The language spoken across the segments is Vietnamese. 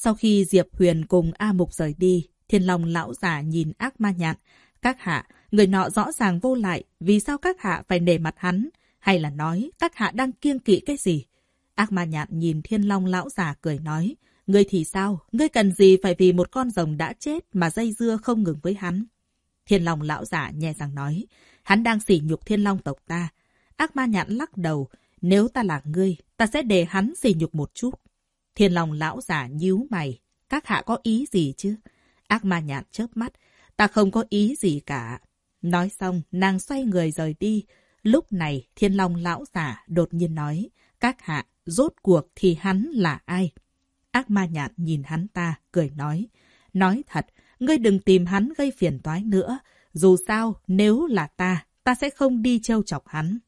Sau khi Diệp Huyền cùng A Mục rời đi, Thiên Long lão già nhìn ác ma nhạn. Các hạ, người nọ rõ ràng vô lại, vì sao các hạ phải nề mặt hắn? Hay là nói các hạ đang kiêng kỵ cái gì? Ác ma nhạn nhìn Thiên Long lão già cười nói, Ngươi thì sao? Ngươi cần gì phải vì một con rồng đã chết mà dây dưa không ngừng với hắn? Thiên Long lão giả nhẹ rằng nói, hắn đang sỉ nhục Thiên Long tộc ta. Ác ma nhạn lắc đầu, nếu ta là ngươi, ta sẽ để hắn sỉ nhục một chút. Thiên Long lão giả nhíu mày. Các hạ có ý gì chứ? Ác ma nhạn chớp mắt. Ta không có ý gì cả. Nói xong, nàng xoay người rời đi. Lúc này, Thiên Long lão giả đột nhiên nói. Các hạ, rốt cuộc thì hắn là ai? Ác ma nhạn nhìn hắn ta, cười nói. Nói thật, ngươi đừng tìm hắn gây phiền toái nữa. Dù sao, nếu là ta, ta sẽ không đi trêu chọc hắn.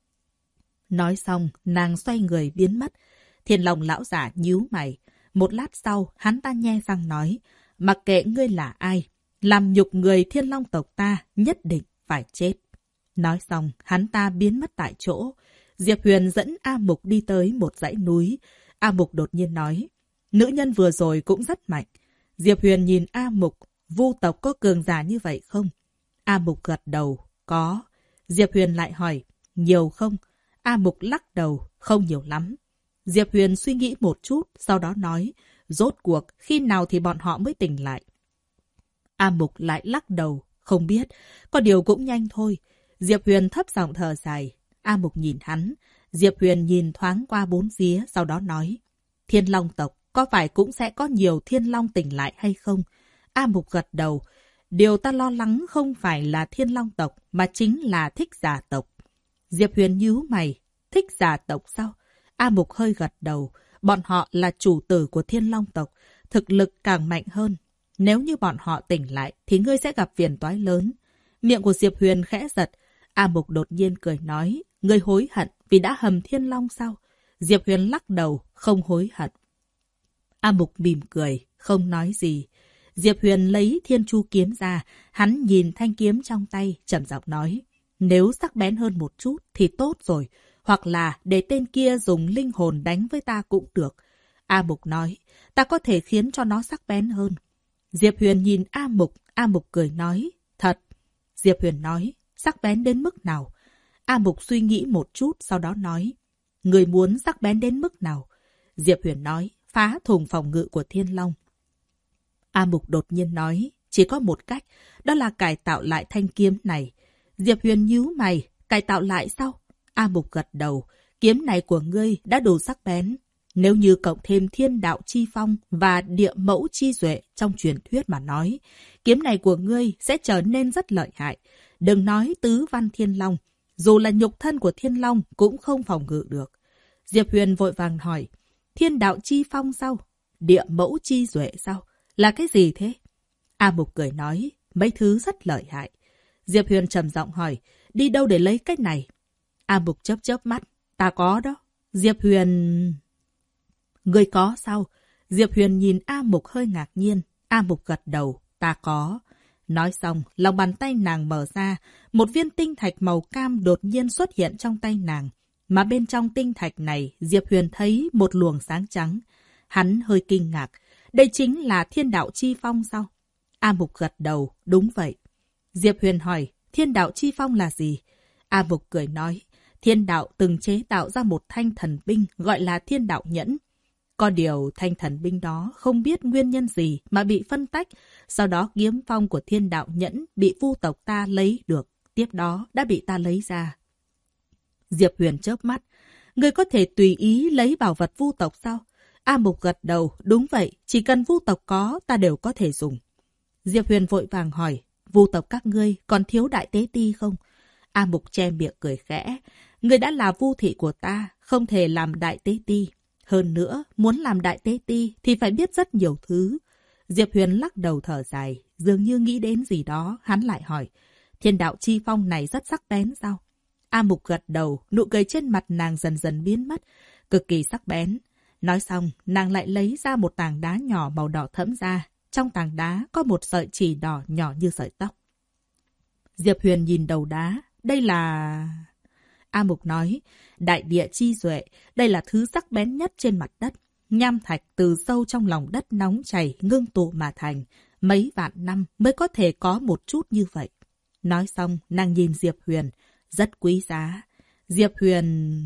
Nói xong, nàng xoay người biến mất. Thiên Long lão giả nhíu mày. Một lát sau, hắn ta nhe răng nói, mặc kệ ngươi là ai, làm nhục người Thiên Long tộc ta nhất định phải chết. Nói xong, hắn ta biến mất tại chỗ. Diệp Huyền dẫn A Mục đi tới một dãy núi. A Mục đột nhiên nói, nữ nhân vừa rồi cũng rất mạnh. Diệp Huyền nhìn A Mục, vu tộc có cường giả như vậy không? A Mục gật đầu, có. Diệp Huyền lại hỏi, nhiều không? A Mục lắc đầu, không nhiều lắm. Diệp Huyền suy nghĩ một chút, sau đó nói, rốt cuộc, khi nào thì bọn họ mới tỉnh lại? A Mục lại lắc đầu, không biết, có điều cũng nhanh thôi. Diệp Huyền thấp giọng thở dài. A Mục nhìn hắn, Diệp Huyền nhìn thoáng qua bốn phía, sau đó nói, Thiên Long tộc, có phải cũng sẽ có nhiều Thiên Long tỉnh lại hay không? A Mục gật đầu, điều ta lo lắng không phải là Thiên Long tộc, mà chính là thích giả tộc. Diệp Huyền nhíu mày, thích giả tộc sao? A Mục hơi gật đầu. Bọn họ là chủ tử của thiên long tộc. Thực lực càng mạnh hơn. Nếu như bọn họ tỉnh lại thì ngươi sẽ gặp phiền toái lớn. Miệng của Diệp Huyền khẽ giật. A Mục đột nhiên cười nói. Ngươi hối hận vì đã hầm thiên long sao? Diệp Huyền lắc đầu, không hối hận. A Mục mỉm cười, không nói gì. Diệp Huyền lấy thiên chu kiếm ra, hắn nhìn thanh kiếm trong tay, chậm giọng nói. Nếu sắc bén hơn một chút thì tốt rồi, hoặc là để tên kia dùng linh hồn đánh với ta cũng được. A Mục nói, ta có thể khiến cho nó sắc bén hơn. Diệp Huyền nhìn A Mục, A Mục cười nói, thật. Diệp Huyền nói, sắc bén đến mức nào? A Mục suy nghĩ một chút, sau đó nói, người muốn sắc bén đến mức nào? Diệp Huyền nói, phá thùng phòng ngự của Thiên Long. A Mục đột nhiên nói, chỉ có một cách, đó là cải tạo lại thanh kiếm này. Diệp Huyền nhíu mày, cải tạo lại sao? A Mục gật đầu, kiếm này của ngươi đã đủ sắc bén. Nếu như cộng thêm thiên đạo chi phong và địa mẫu chi duệ trong truyền thuyết mà nói, kiếm này của ngươi sẽ trở nên rất lợi hại. Đừng nói tứ văn thiên long, dù là nhục thân của thiên long cũng không phòng ngự được. Diệp Huyền vội vàng hỏi, thiên đạo chi phong sao? Địa mẫu chi duệ sao? Là cái gì thế? A Mục cười nói, mấy thứ rất lợi hại. Diệp Huyền trầm giọng hỏi, đi đâu để lấy cái này? A Mục chớp chớp mắt. Ta có đó. Diệp Huyền... Người có sao? Diệp Huyền nhìn A Mục hơi ngạc nhiên. A Mục gật đầu. Ta có. Nói xong, lòng bàn tay nàng mở ra. Một viên tinh thạch màu cam đột nhiên xuất hiện trong tay nàng. Mà bên trong tinh thạch này, Diệp Huyền thấy một luồng sáng trắng. Hắn hơi kinh ngạc. Đây chính là thiên đạo chi phong sao? A Mục gật đầu. Đúng vậy. Diệp Huyền hỏi, thiên đạo chi phong là gì? A Mục cười nói, Thiên đạo từng chế tạo ra một thanh thần binh gọi là thiên đạo nhẫn. Có điều thanh thần binh đó không biết nguyên nhân gì mà bị phân tách, sau đó kiếm phong của thiên đạo nhẫn bị vu tộc ta lấy được, tiếp đó đã bị ta lấy ra. Diệp Huyền chớp mắt, người có thể tùy ý lấy bảo vật vu tộc sao? A Mục gật đầu, đúng vậy, chỉ cần vu tộc có, ta đều có thể dùng. Diệp Huyền vội vàng hỏi, vu tộc các ngươi còn thiếu đại tế ti không? A Mục che miệng cười khẽ, Người đã là vu thị của ta, không thể làm đại tế ti. Hơn nữa, muốn làm đại tế ti thì phải biết rất nhiều thứ. Diệp Huyền lắc đầu thở dài, dường như nghĩ đến gì đó, hắn lại hỏi. Thiên đạo chi phong này rất sắc bén sao? A Mục gật đầu, nụ cười trên mặt nàng dần dần biến mất, cực kỳ sắc bén. Nói xong, nàng lại lấy ra một tảng đá nhỏ màu đỏ thẫm ra. Trong tảng đá có một sợi chỉ đỏ nhỏ như sợi tóc. Diệp Huyền nhìn đầu đá. Đây là... A Mục nói, đại địa chi duệ, đây là thứ sắc bén nhất trên mặt đất. Nham thạch từ sâu trong lòng đất nóng chảy ngưng tụ mà thành. Mấy vạn năm mới có thể có một chút như vậy. Nói xong, nàng nhìn Diệp Huyền. Rất quý giá. Diệp Huyền...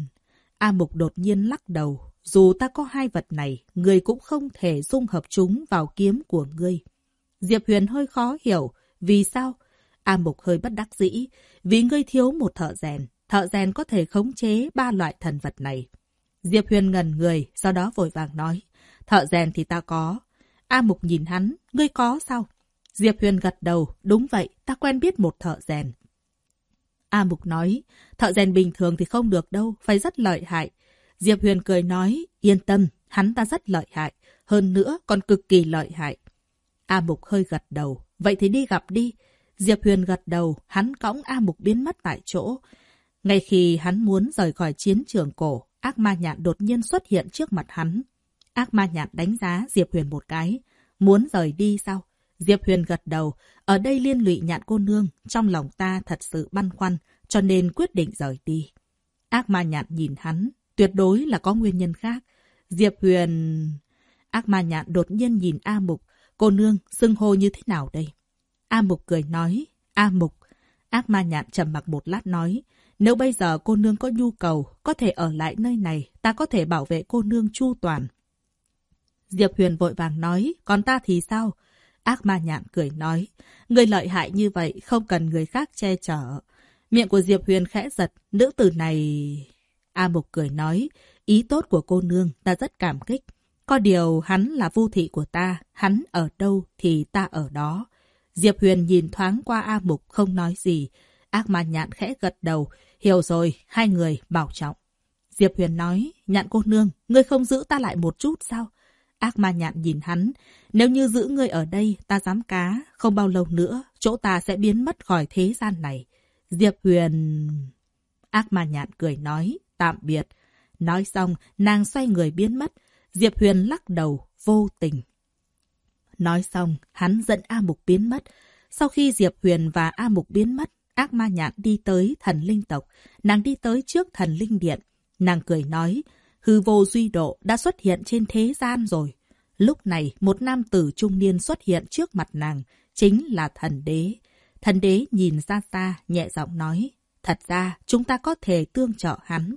A Mục đột nhiên lắc đầu. Dù ta có hai vật này, người cũng không thể dung hợp chúng vào kiếm của ngươi. Diệp Huyền hơi khó hiểu. Vì sao? A Mục hơi bất đắc dĩ. Vì ngươi thiếu một thợ rèn. Thợ rèn có thể khống chế ba loại thần vật này. Diệp Huyền ngần người, sau đó vội vàng nói. Thợ rèn thì ta có. A Mục nhìn hắn, ngươi có sao? Diệp Huyền gật đầu, đúng vậy, ta quen biết một thợ rèn. A Mục nói, thợ rèn bình thường thì không được đâu, phải rất lợi hại. Diệp Huyền cười nói, yên tâm, hắn ta rất lợi hại, hơn nữa còn cực kỳ lợi hại. A Mục hơi gật đầu, vậy thì đi gặp đi. Diệp Huyền gật đầu, hắn cõng A Mục biến mất tại chỗ. Ngay khi hắn muốn rời khỏi chiến trường cổ, ác ma nhạn đột nhiên xuất hiện trước mặt hắn. Ác ma nhạn đánh giá Diệp Huyền một cái. Muốn rời đi sao? Diệp Huyền gật đầu. Ở đây liên lụy nhạn cô nương, trong lòng ta thật sự băn khoăn, cho nên quyết định rời đi. Ác ma nhạn nhìn hắn, tuyệt đối là có nguyên nhân khác. Diệp Huyền... Ác ma nhạn đột nhiên nhìn A Mục. Cô nương, xưng hô như thế nào đây? A Mục cười nói. A Mục. Ác ma nhạn trầm mặc một lát nói. Nếu bây giờ cô nương có nhu cầu, có thể ở lại nơi này, ta có thể bảo vệ cô nương chu toàn. Diệp Huyền vội vàng nói, còn ta thì sao? Ác ma nhạn cười nói, người lợi hại như vậy không cần người khác che chở. Miệng của Diệp Huyền khẽ giật, nữ tử này... A Mục cười nói, ý tốt của cô nương ta rất cảm kích. Có điều hắn là vô thị của ta, hắn ở đâu thì ta ở đó. Diệp Huyền nhìn thoáng qua A Mục không nói gì. Ác ma nhạn khẽ gật đầu, hiểu rồi, hai người bảo trọng. Diệp Huyền nói, nhạn cô nương, ngươi không giữ ta lại một chút sao? Ác ma nhạn nhìn hắn, nếu như giữ ngươi ở đây, ta dám cá, không bao lâu nữa, chỗ ta sẽ biến mất khỏi thế gian này. Diệp Huyền... Ác ma nhạn cười nói, tạm biệt. Nói xong, nàng xoay người biến mất. Diệp Huyền lắc đầu, vô tình. Nói xong, hắn dẫn A Mục biến mất. Sau khi Diệp Huyền và A Mục biến mất, ác ma nhạn đi tới thần linh tộc. Nàng đi tới trước thần linh điện. Nàng cười nói, hư vô duy độ đã xuất hiện trên thế gian rồi. Lúc này, một nam tử trung niên xuất hiện trước mặt nàng, chính là thần đế. Thần đế nhìn ra xa, nhẹ giọng nói, thật ra chúng ta có thể tương trợ hắn.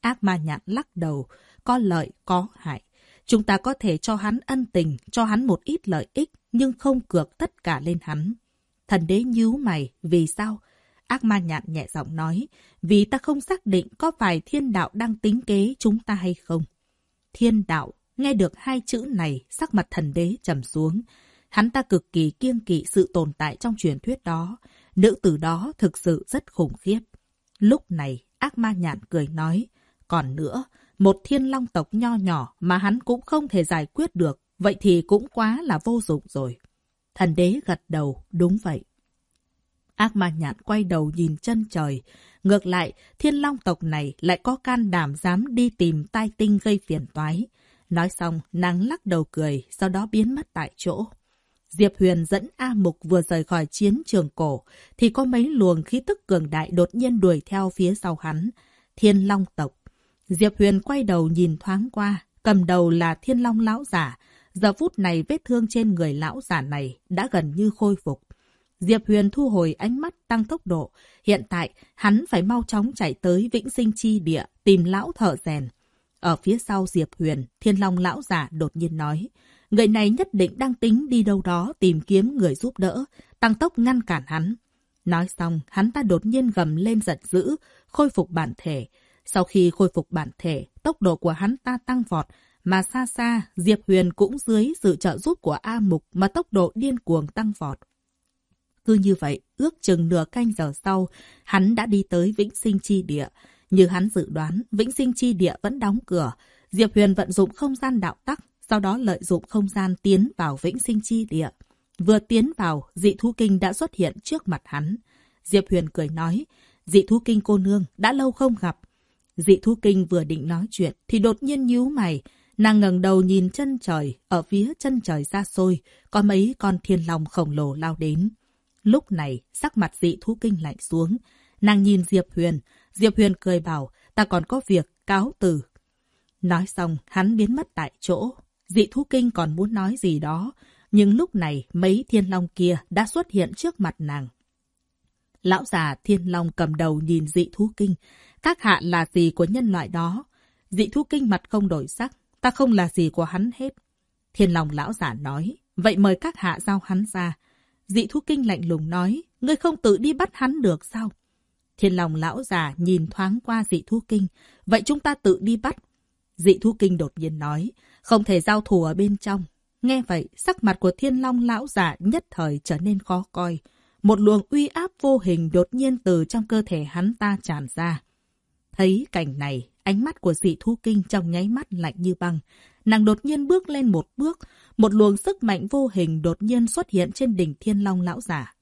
Ác ma nhạn lắc đầu, có lợi, có hại. Chúng ta có thể cho hắn ân tình, cho hắn một ít lợi ích, nhưng không cược tất cả lên hắn. Thần đế nhíu mày, vì sao? Ác ma nhạn nhẹ giọng nói, vì ta không xác định có phải thiên đạo đang tính kế chúng ta hay không. Thiên đạo, nghe được hai chữ này, sắc mặt thần đế trầm xuống. Hắn ta cực kỳ kiêng kỵ sự tồn tại trong truyền thuyết đó. Nữ tử đó thực sự rất khủng khiếp. Lúc này, ác ma nhạn cười nói, còn nữa, một thiên long tộc nho nhỏ mà hắn cũng không thể giải quyết được, vậy thì cũng quá là vô dụng rồi. Thần đế gật đầu, đúng vậy. Ác ma nhạn quay đầu nhìn chân trời. Ngược lại, thiên long tộc này lại có can đảm dám đi tìm tai tinh gây phiền toái. Nói xong, nàng lắc đầu cười, sau đó biến mất tại chỗ. Diệp Huyền dẫn A Mục vừa rời khỏi chiến trường cổ, thì có mấy luồng khí tức cường đại đột nhiên đuổi theo phía sau hắn. Thiên Long tộc. Diệp Huyền quay đầu nhìn thoáng qua, cầm đầu là Thiên Long lão giả. Giờ phút này vết thương trên người lão giả này đã gần như khôi phục. Diệp Huyền thu hồi ánh mắt tăng tốc độ. Hiện tại, hắn phải mau chóng chạy tới Vĩnh Sinh Chi Địa tìm lão thợ rèn. Ở phía sau Diệp Huyền, Thiên Long lão giả đột nhiên nói. Người này nhất định đang tính đi đâu đó tìm kiếm người giúp đỡ, tăng tốc ngăn cản hắn. Nói xong, hắn ta đột nhiên gầm lên giận dữ, khôi phục bản thể. Sau khi khôi phục bản thể, tốc độ của hắn ta tăng vọt, mà xa xa, Diệp Huyền cũng dưới sự trợ giúp của A Mục mà tốc độ điên cuồng tăng vọt. Cứ như vậy, ước chừng nửa canh giờ sau, hắn đã đi tới Vĩnh Sinh Chi Địa. Như hắn dự đoán, Vĩnh Sinh Chi Địa vẫn đóng cửa. Diệp Huyền vận dụng không gian đạo tắc, sau đó lợi dụng không gian tiến vào vĩnh sinh chi địa. Vừa tiến vào, dị thú kinh đã xuất hiện trước mặt hắn. Diệp Huyền cười nói, dị thú kinh cô nương, đã lâu không gặp. Dị thú kinh vừa định nói chuyện, thì đột nhiên nhíu mày. Nàng ngẩng đầu nhìn chân trời, ở phía chân trời xa xôi, có mấy con thiên long khổng lồ lao đến. Lúc này, sắc mặt dị thú kinh lạnh xuống. Nàng nhìn Diệp Huyền, Diệp Huyền cười bảo, ta còn có việc, cáo từ. Nói xong, hắn biến mất tại chỗ. Dị thú kinh còn muốn nói gì đó, nhưng lúc này mấy thiên long kia đã xuất hiện trước mặt nàng. Lão già thiên long cầm đầu nhìn dị thú kinh. Các hạ là gì của nhân loại đó? Dị thú kinh mặt không đổi sắc. Ta không là gì của hắn hết. Thiên long lão giả nói. Vậy mời các hạ giao hắn ra. Dị thú kinh lạnh lùng nói. Ngươi không tự đi bắt hắn được sao? Thiên long lão già nhìn thoáng qua dị thú kinh. Vậy chúng ta tự đi bắt. Dị thú kinh đột nhiên nói. Không thể giao thủ ở bên trong. Nghe vậy, sắc mặt của thiên long lão giả nhất thời trở nên khó coi. Một luồng uy áp vô hình đột nhiên từ trong cơ thể hắn ta tràn ra. Thấy cảnh này, ánh mắt của dị thú kinh trong nháy mắt lạnh như băng. Nàng đột nhiên bước lên một bước, một luồng sức mạnh vô hình đột nhiên xuất hiện trên đỉnh thiên long lão giả.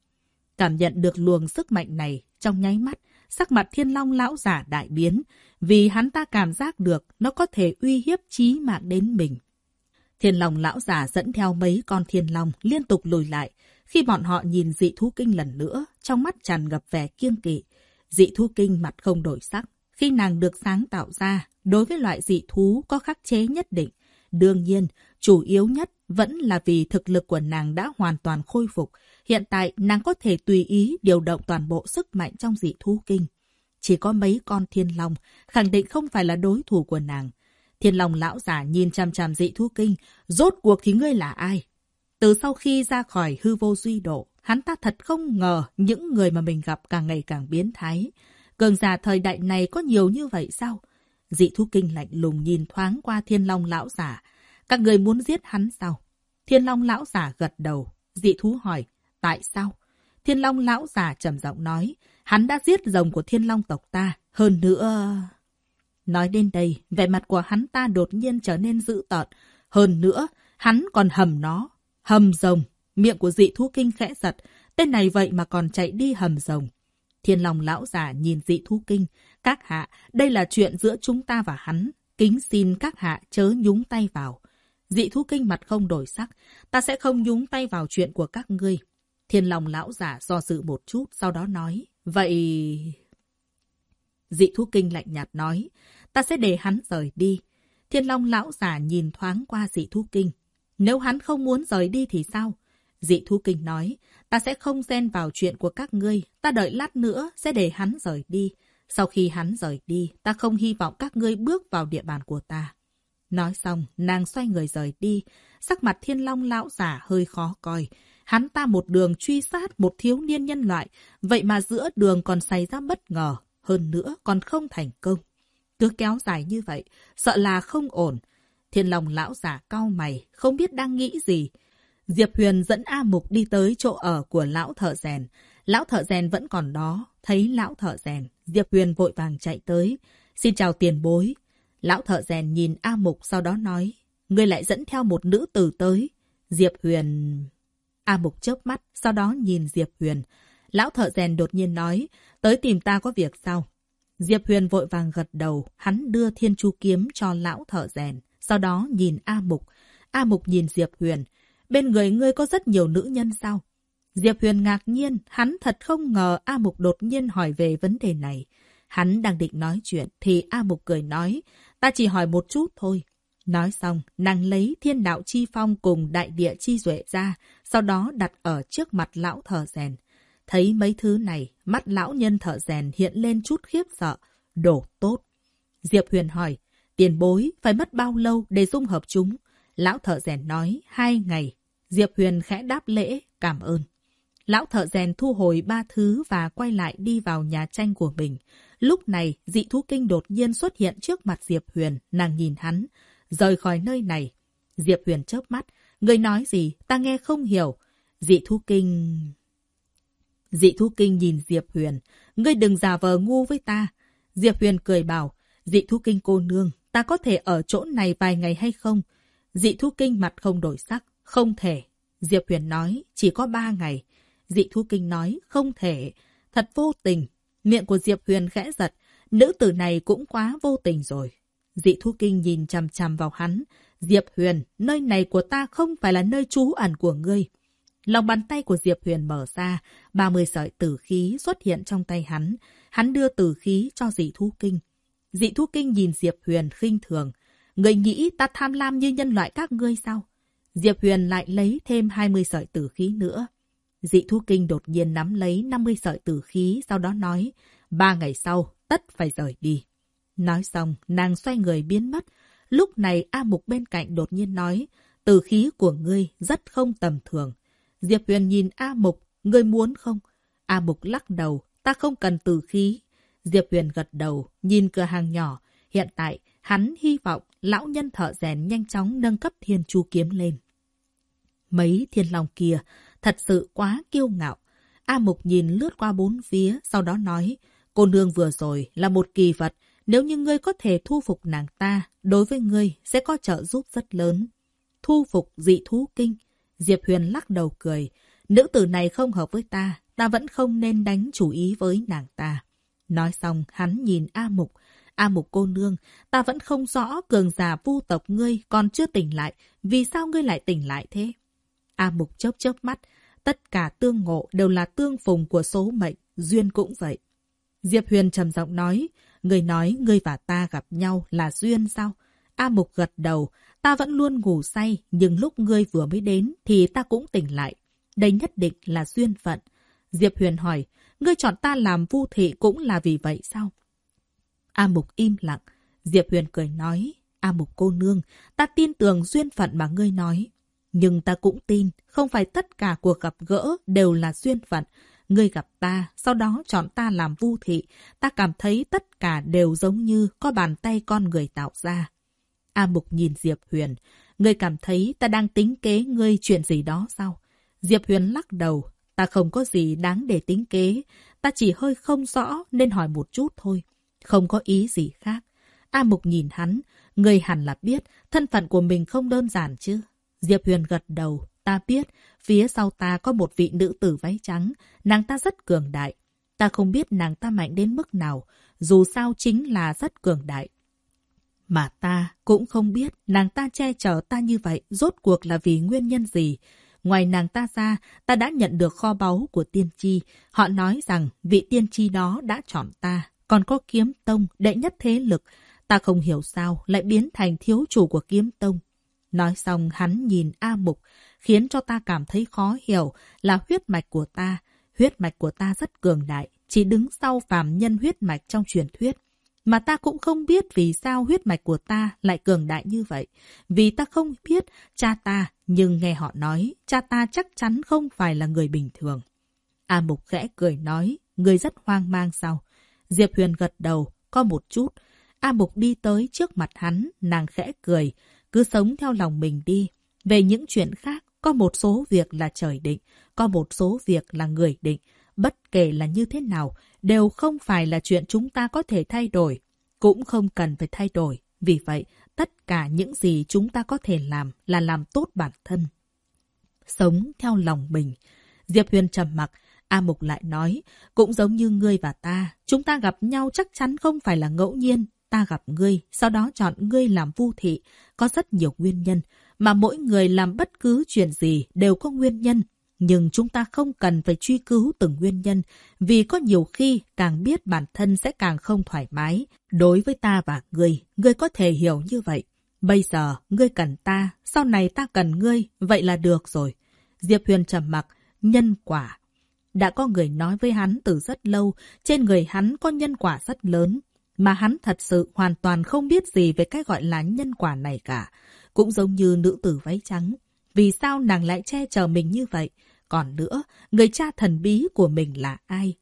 Cảm nhận được luồng sức mạnh này, trong nháy mắt, sắc mặt thiên long lão giả đại biến, vì hắn ta cảm giác được nó có thể uy hiếp chí mạng đến mình. Thiên long lão giả dẫn theo mấy con thiên long liên tục lùi lại. Khi bọn họ nhìn dị thú kinh lần nữa, trong mắt tràn ngập vẻ kiêng kỵ. Dị thú kinh mặt không đổi sắc. Khi nàng được sáng tạo ra, đối với loại dị thú có khắc chế nhất định. Đương nhiên, chủ yếu nhất vẫn là vì thực lực của nàng đã hoàn toàn khôi phục. Hiện tại, nàng có thể tùy ý điều động toàn bộ sức mạnh trong dị thú kinh. Chỉ có mấy con thiên long, khẳng định không phải là đối thủ của nàng. Thiên Long lão giả nhìn chằm chằm dị thú kinh, rốt cuộc thì ngươi là ai? Từ sau khi ra khỏi hư vô duy độ, hắn ta thật không ngờ những người mà mình gặp càng ngày càng biến thái. Cường giả thời đại này có nhiều như vậy sao? Dị thú kinh lạnh lùng nhìn thoáng qua thiên long lão giả. Các người muốn giết hắn sao? Thiên long lão giả gật đầu. Dị thú hỏi, tại sao? Thiên long lão giả trầm giọng nói, hắn đã giết rồng của thiên long tộc ta. Hơn nữa... Nói đến đây, vẻ mặt của hắn ta đột nhiên trở nên dữ tợn. Hơn nữa, hắn còn hầm nó. Hầm rồng. Miệng của dị thú kinh khẽ giật. Tên này vậy mà còn chạy đi hầm rồng. Thiên lòng lão già nhìn dị thú kinh. Các hạ, đây là chuyện giữa chúng ta và hắn. Kính xin các hạ chớ nhúng tay vào. Dị thú kinh mặt không đổi sắc. Ta sẽ không nhúng tay vào chuyện của các ngươi. Thiên lòng lão giả do dự một chút, sau đó nói. Vậy... Dị thú kinh lạnh nhạt nói ta sẽ để hắn rời đi. Thiên Long lão giả nhìn thoáng qua dị thú kinh. Nếu hắn không muốn rời đi thì sao? Dị thú kinh nói, ta sẽ không xen vào chuyện của các ngươi, ta đợi lát nữa sẽ để hắn rời đi. Sau khi hắn rời đi, ta không hy vọng các ngươi bước vào địa bàn của ta. Nói xong, nàng xoay người rời đi, sắc mặt thiên long lão giả hơi khó coi. Hắn ta một đường truy sát một thiếu niên nhân loại, vậy mà giữa đường còn xảy ra bất ngờ, hơn nữa còn không thành công. Cứ kéo dài như vậy, sợ là không ổn. Thiên Long lão giả cau mày, không biết đang nghĩ gì. Diệp Huyền dẫn A Mục đi tới chỗ ở của lão thợ rèn. Lão thợ rèn vẫn còn đó, thấy lão thợ rèn. Diệp Huyền vội vàng chạy tới. Xin chào tiền bối. Lão thợ rèn nhìn A Mục sau đó nói. Ngươi lại dẫn theo một nữ tử tới. Diệp Huyền... A Mục chớp mắt, sau đó nhìn Diệp Huyền. Lão thợ rèn đột nhiên nói, tới tìm ta có việc sao? Diệp Huyền vội vàng gật đầu, hắn đưa thiên chu kiếm cho lão thợ rèn, sau đó nhìn A Mục. A Mục nhìn Diệp Huyền, bên người ngươi có rất nhiều nữ nhân sao? Diệp Huyền ngạc nhiên, hắn thật không ngờ A Mục đột nhiên hỏi về vấn đề này. Hắn đang định nói chuyện thì A Mục cười nói, ta chỉ hỏi một chút thôi. Nói xong, nàng lấy thiên đạo chi phong cùng đại địa chi duệ ra, sau đó đặt ở trước mặt lão thở rèn. Thấy mấy thứ này, mắt lão nhân thợ rèn hiện lên chút khiếp sợ. Đổ tốt. Diệp Huyền hỏi, tiền bối phải mất bao lâu để dung hợp chúng? Lão thợ rèn nói, hai ngày. Diệp Huyền khẽ đáp lễ, cảm ơn. Lão thợ rèn thu hồi ba thứ và quay lại đi vào nhà tranh của mình. Lúc này, dị thú kinh đột nhiên xuất hiện trước mặt Diệp Huyền, nàng nhìn hắn. Rời khỏi nơi này. Diệp Huyền chớp mắt. Người nói gì? Ta nghe không hiểu. Dị thú kinh... Dị thú kinh nhìn Diệp Huyền. Ngươi đừng giả vờ ngu với ta. Diệp Huyền cười bảo. Dị thú kinh cô nương, ta có thể ở chỗ này vài ngày hay không? Dị Thú Kinh mặt không đổi sắc. Không thể. Diệp Huyền nói, chỉ có ba ngày. Dị Thú Kinh nói, không thể. Thật vô tình. Miệng của Diệp Huyền khẽ giật. Nữ tử này cũng quá vô tình rồi. Dị Thú Kinh nhìn chằm chằm vào hắn. Diệp Huyền, nơi này của ta không phải là nơi trú ẩn của ngươi. Lòng bàn tay của Diệp Huyền mở ra, 30 sợi tử khí xuất hiện trong tay hắn. Hắn đưa tử khí cho dị thú kinh. Dị thú kinh nhìn Diệp Huyền khinh thường. Người nghĩ ta tham lam như nhân loại các ngươi sao? Diệp Huyền lại lấy thêm 20 sợi tử khí nữa. Dị thú kinh đột nhiên nắm lấy 50 sợi tử khí, sau đó nói, ba ngày sau, tất phải rời đi. Nói xong, nàng xoay người biến mất. Lúc này A Mục bên cạnh đột nhiên nói, tử khí của ngươi rất không tầm thường. Diệp Huyền nhìn A Mục, ngươi muốn không? A Mục lắc đầu, ta không cần tử khí. Diệp Huyền gật đầu, nhìn cửa hàng nhỏ. Hiện tại, hắn hy vọng lão nhân thợ rèn nhanh chóng nâng cấp thiên chu kiếm lên. Mấy thiên long kia, thật sự quá kiêu ngạo. A Mục nhìn lướt qua bốn phía, sau đó nói, cô nương vừa rồi là một kỳ vật, nếu như ngươi có thể thu phục nàng ta, đối với ngươi sẽ có trợ giúp rất lớn. Thu phục dị thú kinh. Diệp Huyền lắc đầu cười. Nữ tử này không hợp với ta, ta vẫn không nên đánh chủ ý với nàng ta. Nói xong, hắn nhìn A Mục. A Mục cô nương, ta vẫn không rõ cường giả vu tộc ngươi còn chưa tỉnh lại. Vì sao ngươi lại tỉnh lại thế? A Mục chớp chớp mắt. Tất cả tương ngộ đều là tương phùng của số mệnh, duyên cũng vậy. Diệp Huyền trầm giọng nói, Người nói ngươi và ta gặp nhau là duyên sao? A Mục gật đầu, ta vẫn luôn ngủ say, nhưng lúc ngươi vừa mới đến thì ta cũng tỉnh lại. Đây nhất định là duyên phận. Diệp Huyền hỏi, ngươi chọn ta làm vu thị cũng là vì vậy sao? A Mục im lặng. Diệp Huyền cười nói, A Mục cô nương, ta tin tưởng duyên phận mà ngươi nói. Nhưng ta cũng tin, không phải tất cả cuộc gặp gỡ đều là duyên phận. Ngươi gặp ta, sau đó chọn ta làm vu thị. Ta cảm thấy tất cả đều giống như có bàn tay con người tạo ra. A Mục nhìn Diệp Huyền. Ngươi cảm thấy ta đang tính kế ngươi chuyện gì đó sao? Diệp Huyền lắc đầu. Ta không có gì đáng để tính kế. Ta chỉ hơi không rõ nên hỏi một chút thôi. Không có ý gì khác. A Mục nhìn hắn. Ngươi hẳn là biết thân phận của mình không đơn giản chứ. Diệp Huyền gật đầu. Ta biết, phía sau ta có một vị nữ tử váy trắng, nàng ta rất cường đại. Ta không biết nàng ta mạnh đến mức nào, dù sao chính là rất cường đại. Mà ta cũng không biết nàng ta che chở ta như vậy rốt cuộc là vì nguyên nhân gì. Ngoài nàng ta ra, ta đã nhận được kho báu của tiên tri. Họ nói rằng vị tiên tri đó đã chọn ta. Còn có kiếm tông, đệ nhất thế lực. Ta không hiểu sao lại biến thành thiếu chủ của kiếm tông. Nói xong hắn nhìn A Mục, khiến cho ta cảm thấy khó hiểu là huyết mạch của ta. Huyết mạch của ta rất cường đại, chỉ đứng sau phàm nhân huyết mạch trong truyền thuyết. Mà ta cũng không biết vì sao huyết mạch của ta lại cường đại như vậy. Vì ta không biết cha ta, nhưng nghe họ nói, cha ta chắc chắn không phải là người bình thường. A Mục khẽ cười nói, người rất hoang mang sao? Diệp Huyền gật đầu, có một chút. A Mục đi tới trước mặt hắn, nàng khẽ cười, cứ sống theo lòng mình đi. Về những chuyện khác, có một số việc là trời định, có một số việc là người định. Bất kể là như thế nào, đều không phải là chuyện chúng ta có thể thay đổi. Cũng không cần phải thay đổi. Vì vậy, tất cả những gì chúng ta có thể làm là làm tốt bản thân. Sống theo lòng mình. Diệp Huyền trầm mặc, A Mục lại nói, cũng giống như ngươi và ta, chúng ta gặp nhau chắc chắn không phải là ngẫu nhiên. Ta gặp ngươi, sau đó chọn ngươi làm vu thị. Có rất nhiều nguyên nhân, mà mỗi người làm bất cứ chuyện gì đều có nguyên nhân. Nhưng chúng ta không cần phải truy cứu từng nguyên nhân, vì có nhiều khi càng biết bản thân sẽ càng không thoải mái. Đối với ta và ngươi, ngươi có thể hiểu như vậy. Bây giờ, ngươi cần ta, sau này ta cần ngươi, vậy là được rồi. Diệp Huyền trầm mặc, nhân quả. Đã có người nói với hắn từ rất lâu, trên người hắn có nhân quả rất lớn, mà hắn thật sự hoàn toàn không biết gì về cái gọi là nhân quả này cả. Cũng giống như nữ tử váy trắng. Vì sao nàng lại che chở mình như vậy? Còn nữa, người cha thần bí của mình là ai?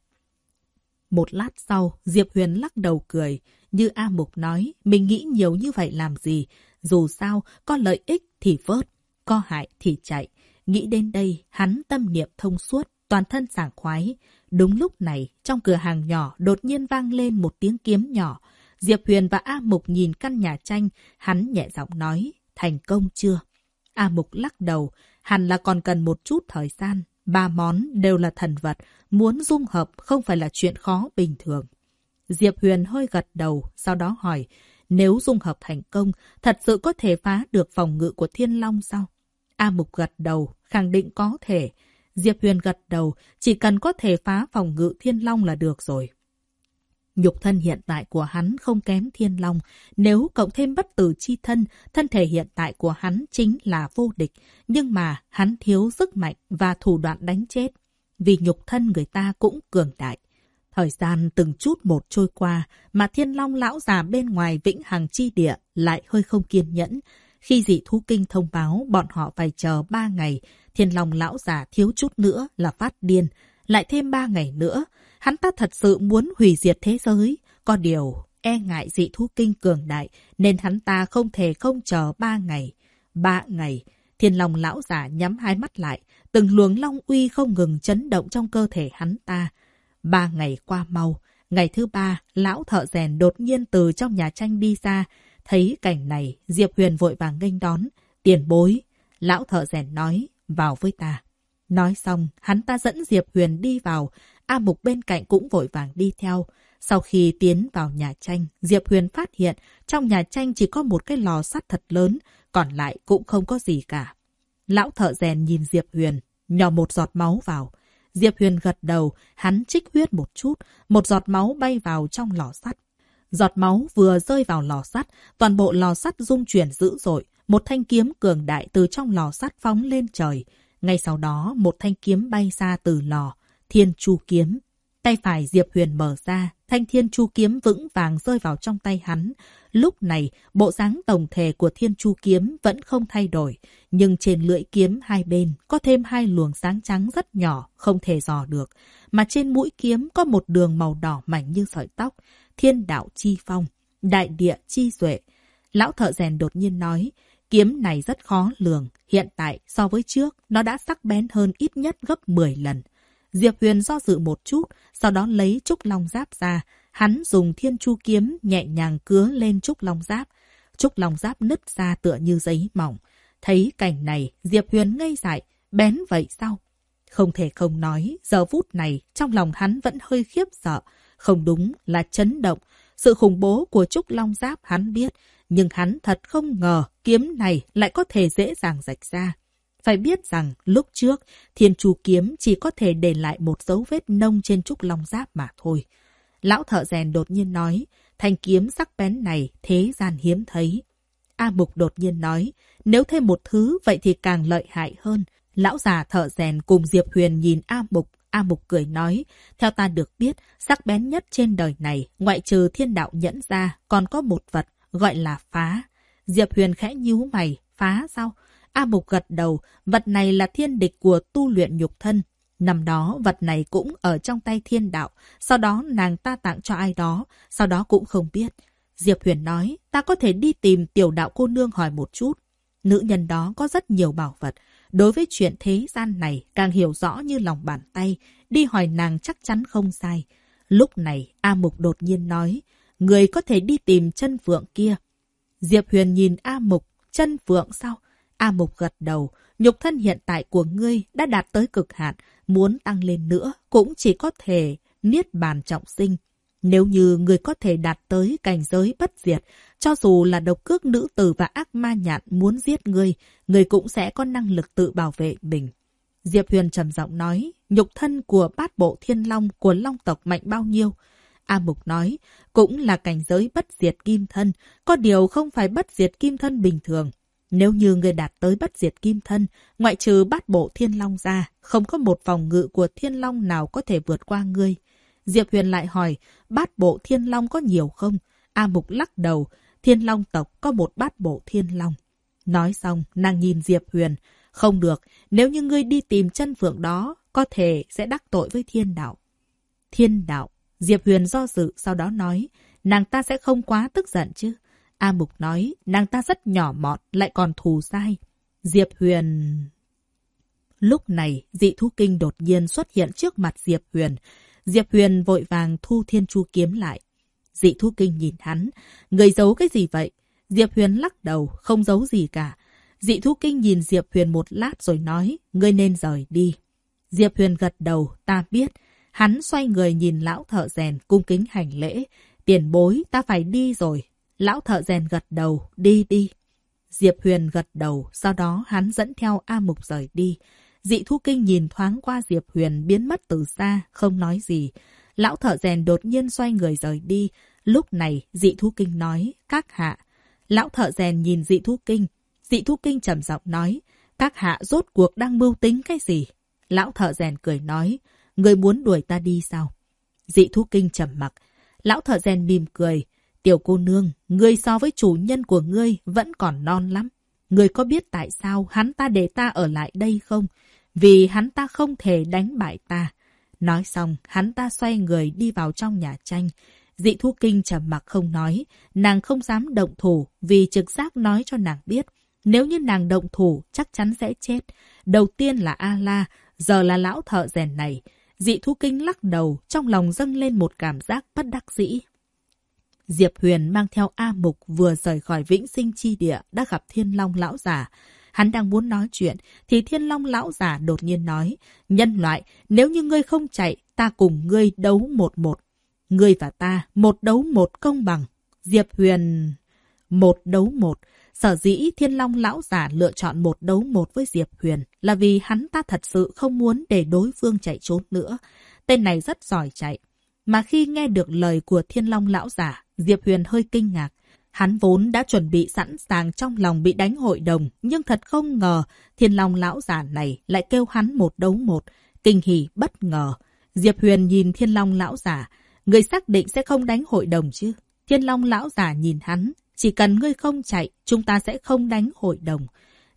Một lát sau, Diệp Huyền lắc đầu cười. Như A Mục nói, mình nghĩ nhiều như vậy làm gì? Dù sao, có lợi ích thì vớt, có hại thì chạy. Nghĩ đến đây, hắn tâm niệm thông suốt, toàn thân sảng khoái. Đúng lúc này, trong cửa hàng nhỏ đột nhiên vang lên một tiếng kiếm nhỏ. Diệp Huyền và A Mục nhìn căn nhà tranh, hắn nhẹ giọng nói, thành công chưa? A Mục lắc đầu, hẳn là còn cần một chút thời gian. Ba món đều là thần vật, muốn dung hợp không phải là chuyện khó bình thường. Diệp Huyền hơi gật đầu, sau đó hỏi, nếu dung hợp thành công, thật sự có thể phá được phòng ngự của Thiên Long sao? A Mục gật đầu, khẳng định có thể. Diệp Huyền gật đầu, chỉ cần có thể phá phòng ngự Thiên Long là được rồi. Nhục thân hiện tại của hắn không kém Thiên Long. Nếu cộng thêm bất tử chi thân, thân thể hiện tại của hắn chính là vô địch. Nhưng mà hắn thiếu sức mạnh và thủ đoạn đánh chết. Vì nhục thân người ta cũng cường đại. Thời gian từng chút một trôi qua mà Thiên Long lão già bên ngoài vĩnh hằng chi địa lại hơi không kiên nhẫn. Khi dị thú kinh thông báo bọn họ phải chờ ba ngày, Thiên Long lão già thiếu chút nữa là phát điên. Lại thêm ba ngày nữa, hắn ta thật sự muốn hủy diệt thế giới. Có điều, e ngại dị thú kinh cường đại, nên hắn ta không thể không chờ ba ngày. Ba ngày, Thiên Long lão già nhắm hai mắt lại, từng luồng long uy không ngừng chấn động trong cơ thể hắn ta. Ba ngày qua mau, ngày thứ ba, lão thợ rèn đột nhiên từ trong nhà tranh đi ra. Thấy cảnh này, Diệp Huyền vội vàng nghênh đón. Tiền bối, lão thợ rèn nói, vào với ta. Nói xong, hắn ta dẫn Diệp Huyền đi vào, A Mục bên cạnh cũng vội vàng đi theo. Sau khi tiến vào nhà tranh, Diệp Huyền phát hiện trong nhà tranh chỉ có một cái lò sắt thật lớn, còn lại cũng không có gì cả. Lão thợ rèn nhìn Diệp Huyền, nhỏ một giọt máu vào. Diệp Huyền gật đầu, hắn trích huyết một chút, một giọt máu bay vào trong lò sắt. Giọt máu vừa rơi vào lò sắt, toàn bộ lò sắt rung chuyển dữ dội, một thanh kiếm cường đại từ trong lò sắt phóng lên trời. Ngay sau đó, một thanh kiếm bay ra từ lò, thiên chu kiếm. Tay phải Diệp Huyền mở ra, thanh thiên chu kiếm vững vàng rơi vào trong tay hắn. Lúc này, bộ dáng tổng thể của thiên chu kiếm vẫn không thay đổi, nhưng trên lưỡi kiếm hai bên có thêm hai luồng sáng trắng rất nhỏ, không thể dò được. Mà trên mũi kiếm có một đường màu đỏ mảnh như sợi tóc, thiên đạo chi phong, đại địa chi duệ. Lão thợ rèn đột nhiên nói, kiếm này rất khó lường, hiện tại so với trước, nó đã sắc bén hơn ít nhất gấp 10 lần. Diệp Huyền do dự một chút, sau đó lấy trúc long giáp ra. Hắn dùng thiên chu kiếm nhẹ nhàng cứa lên trúc long giáp. Trúc long giáp nứt ra tựa như giấy mỏng. Thấy cảnh này, Diệp Huyền ngây dại. Bén vậy sao? Không thể không nói, giờ phút này trong lòng hắn vẫn hơi khiếp sợ. Không đúng là chấn động. Sự khủng bố của Trúc Long Giáp hắn biết, nhưng hắn thật không ngờ kiếm này lại có thể dễ dàng rạch ra. Phải biết rằng lúc trước, thiên chu kiếm chỉ có thể để lại một dấu vết nông trên trúc long giáp mà thôi. Lão thợ rèn đột nhiên nói, thanh kiếm sắc bén này thế gian hiếm thấy. A Mục đột nhiên nói, nếu thêm một thứ vậy thì càng lợi hại hơn. Lão già thợ rèn cùng Diệp Huyền nhìn A Mục, A Mục cười nói, theo ta được biết, sắc bén nhất trên đời này, ngoại trừ thiên đạo nhẫn ra, còn có một vật, gọi là phá. Diệp Huyền khẽ nhíu mày, phá sao? A Mục gật đầu, vật này là thiên địch của tu luyện nhục thân. Năm đó, vật này cũng ở trong tay thiên đạo, sau đó nàng ta tặng cho ai đó, sau đó cũng không biết. Diệp Huyền nói, ta có thể đi tìm tiểu đạo cô nương hỏi một chút. Nữ nhân đó có rất nhiều bảo vật. Đối với chuyện thế gian này, càng hiểu rõ như lòng bàn tay, đi hỏi nàng chắc chắn không sai. Lúc này, A Mục đột nhiên nói, người có thể đi tìm chân phượng kia. Diệp Huyền nhìn A Mục, chân phượng sao? A Mục gật đầu, nhục thân hiện tại của ngươi đã đạt tới cực hạn, muốn tăng lên nữa cũng chỉ có thể niết bàn trọng sinh. Nếu như người có thể đạt tới cảnh giới bất diệt, cho dù là độc cước nữ tử và ác ma nhạn muốn giết ngươi, người cũng sẽ có năng lực tự bảo vệ mình. Diệp Huyền trầm giọng nói, nhục thân của bát bộ thiên long của long tộc mạnh bao nhiêu? A Mục nói, cũng là cảnh giới bất diệt kim thân, có điều không phải bất diệt kim thân bình thường. Nếu như người đạt tới bất diệt kim thân, ngoại trừ bát bộ thiên long ra, không có một phòng ngự của thiên long nào có thể vượt qua ngươi. Diệp Huyền lại hỏi, bát bộ thiên long có nhiều không? A Mục lắc đầu, thiên long tộc có một bát bộ thiên long. Nói xong, nàng nhìn Diệp Huyền. Không được, nếu như ngươi đi tìm chân phượng đó, có thể sẽ đắc tội với thiên đạo. Thiên đạo. Diệp Huyền do dự, sau đó nói, nàng ta sẽ không quá tức giận chứ. A Mục nói, nàng ta rất nhỏ mọn, lại còn thù sai. Diệp Huyền... Lúc này, dị thú kinh đột nhiên xuất hiện trước mặt Diệp Huyền. Diệp Huyền vội vàng thu thiên chu kiếm lại. Dị thú kinh nhìn hắn. Người giấu cái gì vậy? Diệp Huyền lắc đầu, không giấu gì cả. Dị thú kinh nhìn Diệp Huyền một lát rồi nói, ngươi nên rời đi. Diệp Huyền gật đầu, ta biết. Hắn xoay người nhìn lão thợ rèn, cung kính hành lễ. Tiền bối, ta phải đi rồi. Lão thợ rèn gật đầu, đi đi. Diệp Huyền gật đầu, sau đó hắn dẫn theo A Mục rời đi. Dị thú kinh nhìn thoáng qua Diệp Huyền biến mất từ xa, không nói gì. Lão thợ rèn đột nhiên xoay người rời đi. Lúc này, dị thú kinh nói, các hạ. Lão thợ rèn nhìn dị thú kinh. Dị thú kinh trầm giọng nói, các hạ rốt cuộc đang mưu tính cái gì? Lão thợ rèn cười nói, người muốn đuổi ta đi sao? Dị thú kinh trầm mặc. Lão thợ rèn mỉm cười. Tiểu cô nương, ngươi so với chủ nhân của ngươi vẫn còn non lắm. Ngươi có biết tại sao hắn ta để ta ở lại đây không? Vì hắn ta không thể đánh bại ta. Nói xong, hắn ta xoay người đi vào trong nhà tranh. Dị thú kinh trầm mặc không nói. Nàng không dám động thủ vì trực giác nói cho nàng biết. Nếu như nàng động thủ, chắc chắn sẽ chết. Đầu tiên là A-la, giờ là lão thợ rèn này. Dị thú kinh lắc đầu, trong lòng dâng lên một cảm giác bất đắc dĩ. Diệp Huyền mang theo A Mục vừa rời khỏi vĩnh sinh chi địa đã gặp Thiên Long lão giả. Hắn đang muốn nói chuyện, thì Thiên Long lão giả đột nhiên nói, nhân loại, nếu như ngươi không chạy, ta cùng ngươi đấu một một. Ngươi và ta, một đấu một công bằng. Diệp Huyền... Một đấu một. Sở dĩ Thiên Long lão giả lựa chọn một đấu một với Diệp Huyền là vì hắn ta thật sự không muốn để đối phương chạy trốn nữa. Tên này rất giỏi chạy. Mà khi nghe được lời của Thiên Long lão giả, Diệp Huyền hơi kinh ngạc. Hắn vốn đã chuẩn bị sẵn sàng trong lòng bị đánh hội đồng, nhưng thật không ngờ Thiên Long lão giả này lại kêu hắn một đấu một. Kinh hỉ bất ngờ. Diệp Huyền nhìn Thiên Long lão giả. Người xác định sẽ không đánh hội đồng chứ? Thiên Long lão giả nhìn hắn. Chỉ cần ngươi không chạy, chúng ta sẽ không đánh hội đồng.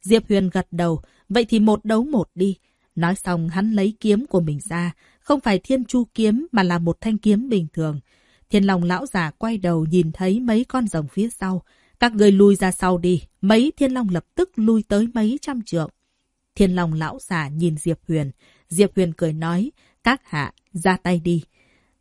Diệp Huyền gật đầu. Vậy thì một đấu một đi. Nói xong hắn lấy kiếm của mình ra. Không phải thiên chu kiếm mà là một thanh kiếm bình thường. Thiên Long lão già quay đầu nhìn thấy mấy con rồng phía sau. Các người lui ra sau đi. Mấy thiên long lập tức lui tới mấy trăm trượng. Thiên Long lão già nhìn Diệp Huyền. Diệp Huyền cười nói, các hạ, ra tay đi.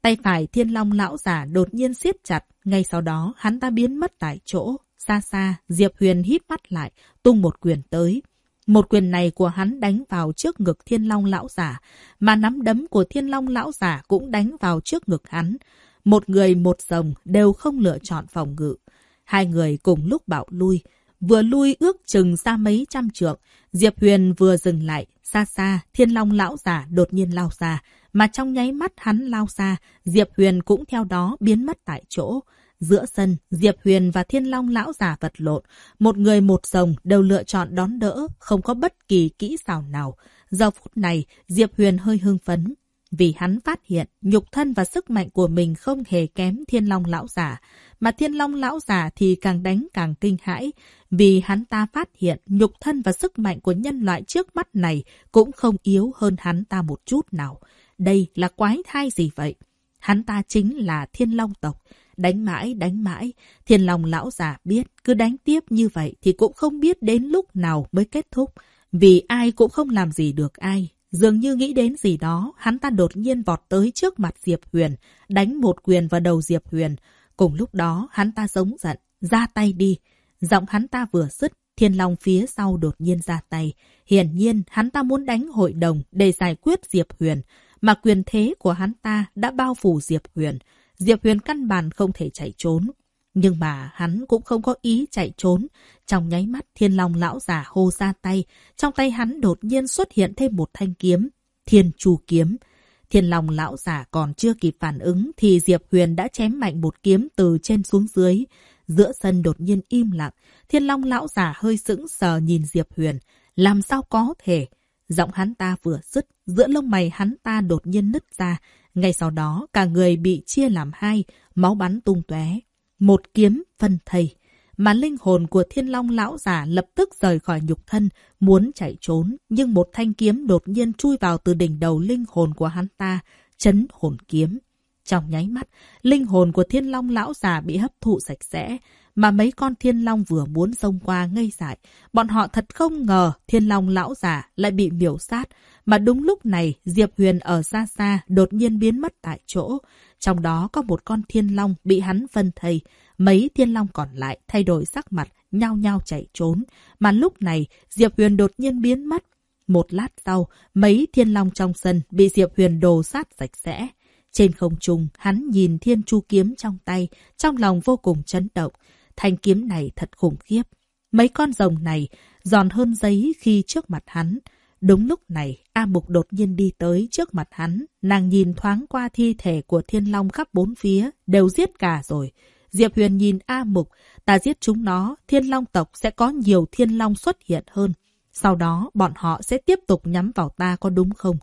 Tay phải thiên long lão già đột nhiên siết chặt. Ngay sau đó, hắn ta biến mất tại chỗ. Xa xa, Diệp Huyền hít mắt lại, tung một quyền tới. Một quyền này của hắn đánh vào trước ngực thiên long lão giả, mà nắm đấm của thiên long lão giả cũng đánh vào trước ngực hắn. Một người một rồng đều không lựa chọn phòng ngự. Hai người cùng lúc bảo lui. Vừa lui ước chừng ra mấy trăm trượng. Diệp Huyền vừa dừng lại. Xa xa, thiên long lão giả đột nhiên lao ra. Mà trong nháy mắt hắn lao ra, Diệp Huyền cũng theo đó biến mất tại chỗ. Giữa sân, Diệp Huyền và Thiên Long lão giả vật lộn. Một người một rồng đều lựa chọn đón đỡ, không có bất kỳ kỹ xảo nào. Giờ phút này, Diệp Huyền hơi hưng phấn. Vì hắn phát hiện nhục thân và sức mạnh của mình không hề kém Thiên Long lão giả. Mà Thiên Long lão giả thì càng đánh càng kinh hãi. Vì hắn ta phát hiện nhục thân và sức mạnh của nhân loại trước mắt này cũng không yếu hơn hắn ta một chút nào. Đây là quái thai gì vậy? Hắn ta chính là Thiên Long tộc. Đánh mãi, đánh mãi. Thiên Long lão già biết, cứ đánh tiếp như vậy thì cũng không biết đến lúc nào mới kết thúc. Vì ai cũng không làm gì được ai. Dường như nghĩ đến gì đó, hắn ta đột nhiên vọt tới trước mặt Diệp Huyền, đánh một quyền vào đầu Diệp Huyền. Cùng lúc đó, hắn ta giống giận, ra tay đi. Giọng hắn ta vừa dứt, Thiên Long phía sau đột nhiên ra tay. Hiển nhiên, hắn ta muốn đánh hội đồng để giải quyết Diệp Huyền, mà quyền thế của hắn ta đã bao phủ Diệp Huyền. Diệp Huyền căn bản không thể chạy trốn. Nhưng mà hắn cũng không có ý chạy trốn. Trong nháy mắt thiên long lão giả hô ra tay. Trong tay hắn đột nhiên xuất hiện thêm một thanh kiếm. Thiên chu kiếm. Thiên long lão giả còn chưa kịp phản ứng thì Diệp Huyền đã chém mạnh một kiếm từ trên xuống dưới. Giữa sân đột nhiên im lặng. Thiên long lão giả hơi sững sờ nhìn Diệp Huyền. Làm sao có thể? Giọng hắn ta vừa dứt, giữa lông mày hắn ta đột nhiên nứt ra. Ngay sau đó, cả người bị chia làm hai, máu bắn tung tóe. Một kiếm phân thầy, Mà linh hồn của thiên long lão giả lập tức rời khỏi nhục thân, muốn chạy trốn. Nhưng một thanh kiếm đột nhiên chui vào từ đỉnh đầu linh hồn của hắn ta, chấn hồn kiếm. Trong nháy mắt, linh hồn của thiên long lão già bị hấp thụ sạch sẽ, mà mấy con thiên long vừa muốn xông qua ngây dại. Bọn họ thật không ngờ thiên long lão già lại bị miểu sát, mà đúng lúc này Diệp Huyền ở xa xa đột nhiên biến mất tại chỗ. Trong đó có một con thiên long bị hắn phân thây, mấy thiên long còn lại thay đổi sắc mặt, nhao nhao chạy trốn. Mà lúc này, Diệp Huyền đột nhiên biến mất. Một lát sau, mấy thiên long trong sân bị Diệp Huyền đồ sát sạch sẽ. Trên không trung, hắn nhìn thiên chu kiếm trong tay, trong lòng vô cùng chấn động. Thanh kiếm này thật khủng khiếp. Mấy con rồng này giòn hơn giấy khi trước mặt hắn. Đúng lúc này, A Mục đột nhiên đi tới trước mặt hắn. Nàng nhìn thoáng qua thi thể của thiên long khắp bốn phía, đều giết cả rồi. Diệp Huyền nhìn A Mục, ta giết chúng nó, thiên long tộc sẽ có nhiều thiên long xuất hiện hơn. Sau đó, bọn họ sẽ tiếp tục nhắm vào ta có đúng không?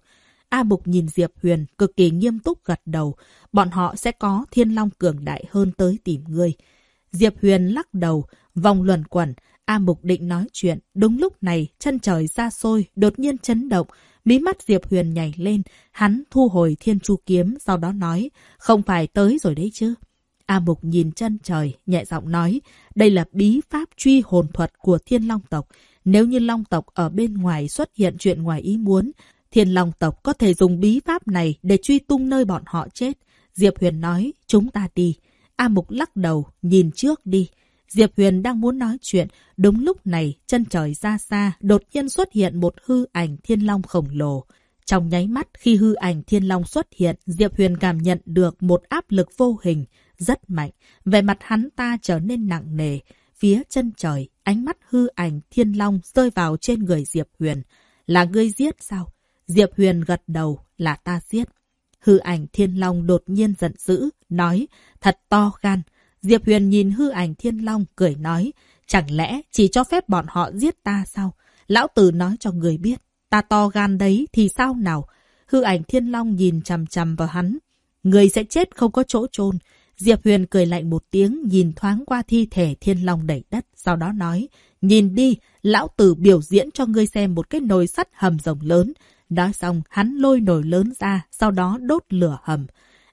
A Mục nhìn Diệp Huyền, cực kỳ nghiêm túc gật đầu. Bọn họ sẽ có thiên long cường đại hơn tới tìm ngươi. Diệp Huyền lắc đầu, vòng luẩn quẩn. A Mục định nói chuyện. Đúng lúc này, chân trời xa xôi, đột nhiên chấn động. Mí mắt Diệp Huyền nhảy lên. Hắn thu hồi thiên chu kiếm, sau đó nói. Không phải tới rồi đấy chứ. A Mục nhìn chân trời, nhẹ giọng nói. Đây là bí pháp truy hồn thuật của thiên long tộc. Nếu như long tộc ở bên ngoài xuất hiện chuyện ngoài ý muốn, thiên long tộc có thể dùng bí pháp này để truy tung nơi bọn họ chết. Diệp Huyền nói, chúng ta đi. A Mục lắc đầu, nhìn trước đi. Diệp Huyền đang muốn nói chuyện, đúng lúc này, chân trời ra xa, đột nhiên xuất hiện một hư ảnh thiên long khổng lồ. Trong nháy mắt khi hư ảnh thiên long xuất hiện, Diệp Huyền cảm nhận được một áp lực vô hình, rất mạnh. Về mặt hắn ta trở nên nặng nề. Phía chân trời, ánh mắt hư ảnh thiên long rơi vào trên người Diệp Huyền. Là ngươi giết sao? Diệp Huyền gật đầu, là ta giết. Hư ảnh thiên long đột nhiên giận dữ, nói, thật to gan. Diệp Huyền nhìn hư ảnh thiên long, cười nói, chẳng lẽ chỉ cho phép bọn họ giết ta sao? Lão tử nói cho người biết, ta to gan đấy thì sao nào? Hư ảnh thiên long nhìn chằm chằm vào hắn. Người sẽ chết không có chỗ chôn Diệp Huyền cười lạnh một tiếng, nhìn thoáng qua thi thể thiên long đẩy đất, sau đó nói, nhìn đi, lão tử biểu diễn cho ngươi xem một cái nồi sắt hầm rồng lớn. Nói xong, hắn lôi nồi lớn ra, sau đó đốt lửa hầm.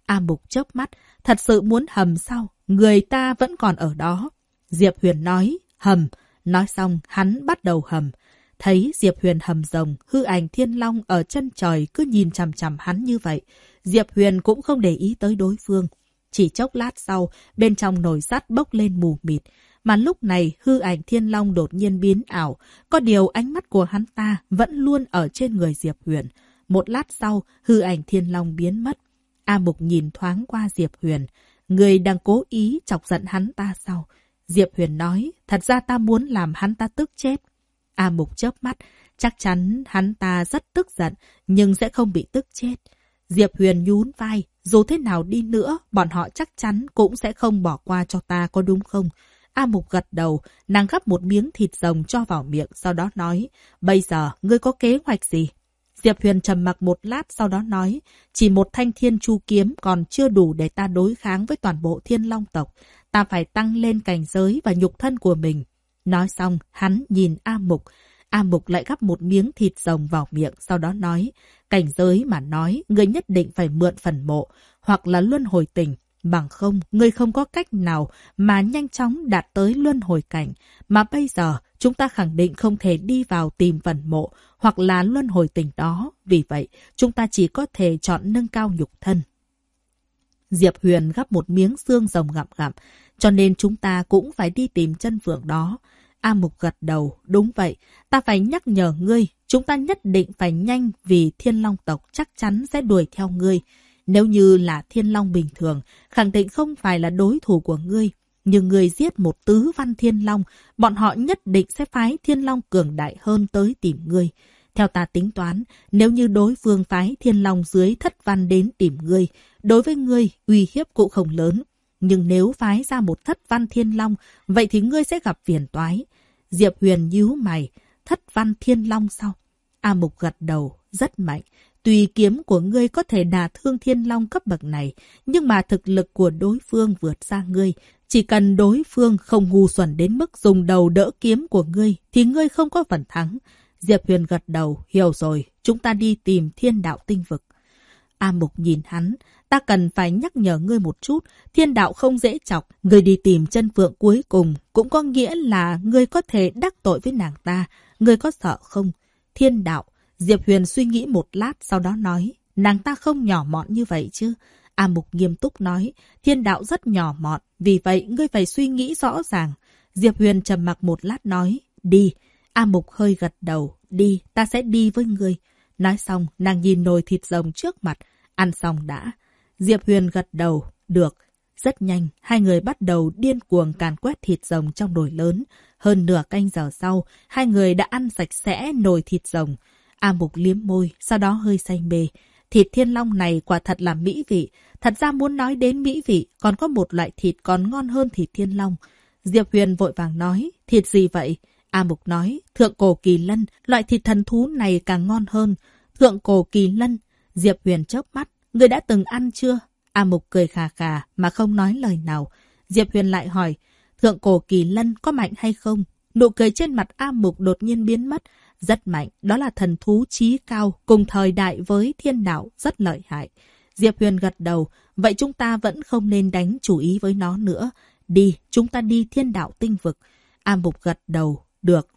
A Mục chớp mắt, thật sự muốn hầm sao? Người ta vẫn còn ở đó. Diệp Huyền nói, hầm. Nói xong, hắn bắt đầu hầm. Thấy Diệp Huyền hầm rồng, hư ảnh thiên long ở chân trời cứ nhìn chằm chằm hắn như vậy. Diệp Huyền cũng không để ý tới đối phương. Chỉ chốc lát sau, bên trong nồi sắt bốc lên mù mịt. Mà lúc này, hư ảnh thiên long đột nhiên biến ảo. Có điều ánh mắt của hắn ta vẫn luôn ở trên người Diệp Huyền. Một lát sau, hư ảnh thiên long biến mất. A Mục nhìn thoáng qua Diệp Huyền. Người đang cố ý chọc giận hắn ta sao? Diệp Huyền nói, thật ra ta muốn làm hắn ta tức chết. A Mục chớp mắt, chắc chắn hắn ta rất tức giận, nhưng sẽ không bị tức chết. Diệp Huyền nhún vai, dù thế nào đi nữa, bọn họ chắc chắn cũng sẽ không bỏ qua cho ta có đúng không? A Mục gật đầu, nàng gắp một miếng thịt rồng cho vào miệng, sau đó nói, bây giờ, ngươi có kế hoạch gì? Diệp Huyền trầm mặc một lát sau đó nói, chỉ một thanh thiên chu kiếm còn chưa đủ để ta đối kháng với toàn bộ thiên long tộc. Ta phải tăng lên cảnh giới và nhục thân của mình. Nói xong, hắn nhìn A Mục. A Mục lại gắp một miếng thịt rồng vào miệng, sau đó nói, cảnh giới mà nói, người nhất định phải mượn phần mộ, hoặc là luân hồi tình. Bằng không, người không có cách nào mà nhanh chóng đạt tới luân hồi cảnh. Mà bây giờ, chúng ta khẳng định không thể đi vào tìm vần mộ hoặc là luân hồi tình đó. Vì vậy, chúng ta chỉ có thể chọn nâng cao nhục thân. Diệp Huyền gắp một miếng xương rồng gặm gặm, cho nên chúng ta cũng phải đi tìm chân phượng đó. A Mục gật đầu, đúng vậy, ta phải nhắc nhở ngươi, chúng ta nhất định phải nhanh vì thiên long tộc chắc chắn sẽ đuổi theo ngươi. Nếu như là thiên long bình thường, khẳng định không phải là đối thủ của ngươi. Nhưng người giết một tứ văn thiên long, bọn họ nhất định sẽ phái thiên long cường đại hơn tới tìm ngươi. Theo ta tính toán, nếu như đối phương phái thiên long dưới thất văn đến tìm ngươi, đối với ngươi uy hiếp cũng không lớn. Nhưng nếu phái ra một thất văn thiên long, vậy thì ngươi sẽ gặp phiền toái. Diệp Huyền nhíu mày, thất văn thiên long sao? A Mục gật đầu, rất mạnh. Tùy kiếm của ngươi có thể đả thương thiên long cấp bậc này, nhưng mà thực lực của đối phương vượt xa ngươi. Chỉ cần đối phương không ngu xuẩn đến mức dùng đầu đỡ kiếm của ngươi, thì ngươi không có phần thắng. Diệp Huyền gật đầu, hiểu rồi, chúng ta đi tìm thiên đạo tinh vực. A Mục nhìn hắn, ta cần phải nhắc nhở ngươi một chút, thiên đạo không dễ chọc, ngươi đi tìm chân phượng cuối cùng, cũng có nghĩa là ngươi có thể đắc tội với nàng ta, ngươi có sợ không? Thiên đạo, Diệp Huyền suy nghĩ một lát sau đó nói, nàng ta không nhỏ mọn như vậy chứ. A Mục nghiêm túc nói, thiên đạo rất nhỏ mọn, vì vậy ngươi phải suy nghĩ rõ ràng. Diệp Huyền trầm mặc một lát nói, đi. A Mục hơi gật đầu, đi, ta sẽ đi với ngươi. Nói xong, nàng nhìn nồi thịt rồng trước mặt, ăn xong đã. Diệp Huyền gật đầu, được. Rất nhanh, hai người bắt đầu điên cuồng càn quét thịt rồng trong nồi lớn. Hơn nửa canh giờ sau, hai người đã ăn sạch sẽ nồi thịt rồng. A Mục liếm môi, sau đó hơi say mê. Thịt thiên long này quả thật là mỹ vị. Thật ra muốn nói đến mỹ vị, còn có một loại thịt còn ngon hơn thịt thiên long. Diệp Huyền vội vàng nói, thịt gì vậy? A Mục nói, thượng cổ kỳ lân, loại thịt thần thú này càng ngon hơn. Thượng cổ kỳ lân, Diệp Huyền chớp mắt, người đã từng ăn chưa? A Mục cười khà khà mà không nói lời nào. Diệp Huyền lại hỏi, thượng cổ kỳ lân có mạnh hay không? Nụ cười trên mặt A Mục đột nhiên biến mất. Rất mạnh, đó là thần thú trí cao, cùng thời đại với thiên đạo, rất lợi hại. Diệp Huyền gật đầu, vậy chúng ta vẫn không nên đánh chủ ý với nó nữa. Đi, chúng ta đi thiên đạo tinh vực. A Mục gật đầu, được.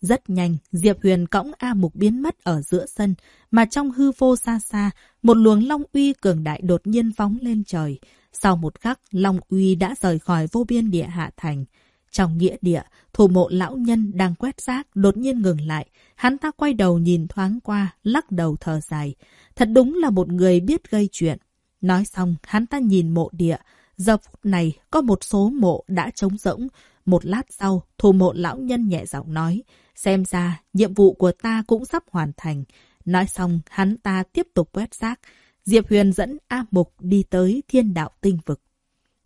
Rất nhanh, Diệp Huyền cõng A Mục biến mất ở giữa sân, mà trong hư vô xa xa, một luồng Long Uy cường đại đột nhiên phóng lên trời. Sau một khắc, Long Uy đã rời khỏi vô biên địa hạ thành. Trong nghĩa địa, thủ mộ lão nhân đang quét rác đột nhiên ngừng lại. Hắn ta quay đầu nhìn thoáng qua, lắc đầu thở dài. Thật đúng là một người biết gây chuyện. Nói xong, hắn ta nhìn mộ địa. Giờ phút này, có một số mộ đã trống rỗng. Một lát sau, thủ mộ lão nhân nhẹ giọng nói. Xem ra, nhiệm vụ của ta cũng sắp hoàn thành. Nói xong, hắn ta tiếp tục quét rác. Diệp Huyền dẫn A Mục đi tới thiên đạo tinh vực.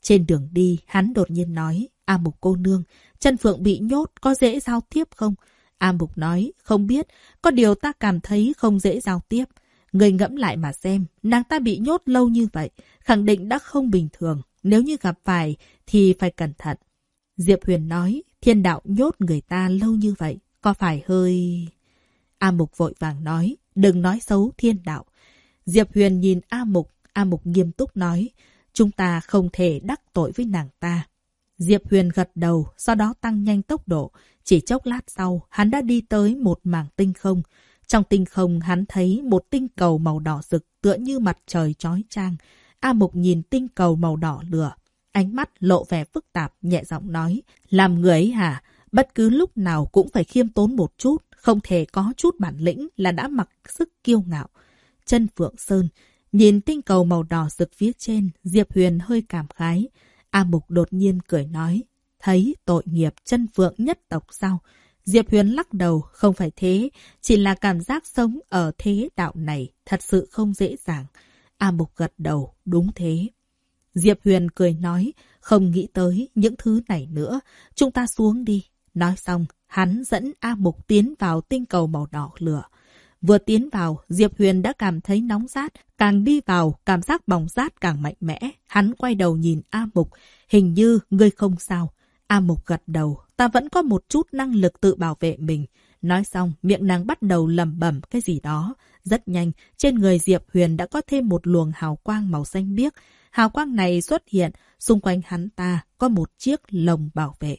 Trên đường đi, hắn đột nhiên nói, A Mục cô nương, chân phượng bị nhốt có dễ giao tiếp không? A Mục nói, không biết, có điều ta cảm thấy không dễ giao tiếp. Người ngẫm lại mà xem, nàng ta bị nhốt lâu như vậy, khẳng định đã không bình thường. Nếu như gặp phải, thì phải cẩn thận. Diệp Huyền nói, thiên đạo nhốt người ta lâu như vậy, có phải hơi... A Mục vội vàng nói, đừng nói xấu thiên đạo. Diệp Huyền nhìn A Mục, A Mục nghiêm túc nói, chúng ta không thể đắc tội với nàng ta. Diệp Huyền gật đầu, sau đó tăng nhanh tốc độ. Chỉ chốc lát sau, hắn đã đi tới một mảng tinh không. Trong tinh không, hắn thấy một tinh cầu màu đỏ rực tựa như mặt trời chói chang. A Mục nhìn tinh cầu màu đỏ lửa. Ánh mắt lộ vẻ phức tạp, nhẹ giọng nói. Làm người ấy hả? Bất cứ lúc nào cũng phải khiêm tốn một chút. Không thể có chút bản lĩnh là đã mặc sức kiêu ngạo. Chân Phượng Sơn, nhìn tinh cầu màu đỏ rực phía trên, Diệp Huyền hơi cảm khái. A Mục đột nhiên cười nói, thấy tội nghiệp chân phượng nhất tộc sao? Diệp Huyền lắc đầu, không phải thế, chỉ là cảm giác sống ở thế đạo này thật sự không dễ dàng. A Mục gật đầu, đúng thế. Diệp Huyền cười nói, không nghĩ tới những thứ này nữa, chúng ta xuống đi. Nói xong, hắn dẫn A Mục tiến vào tinh cầu màu đỏ lửa. Vừa tiến vào, Diệp Huyền đã cảm thấy nóng rát, càng đi vào, cảm giác bỏng rát càng mạnh mẽ. Hắn quay đầu nhìn A Mục, hình như ngươi không sao. A Mục gật đầu, ta vẫn có một chút năng lực tự bảo vệ mình. Nói xong, miệng nàng bắt đầu lầm bẩm cái gì đó. Rất nhanh, trên người Diệp Huyền đã có thêm một luồng hào quang màu xanh biếc. Hào quang này xuất hiện, xung quanh hắn ta có một chiếc lồng bảo vệ.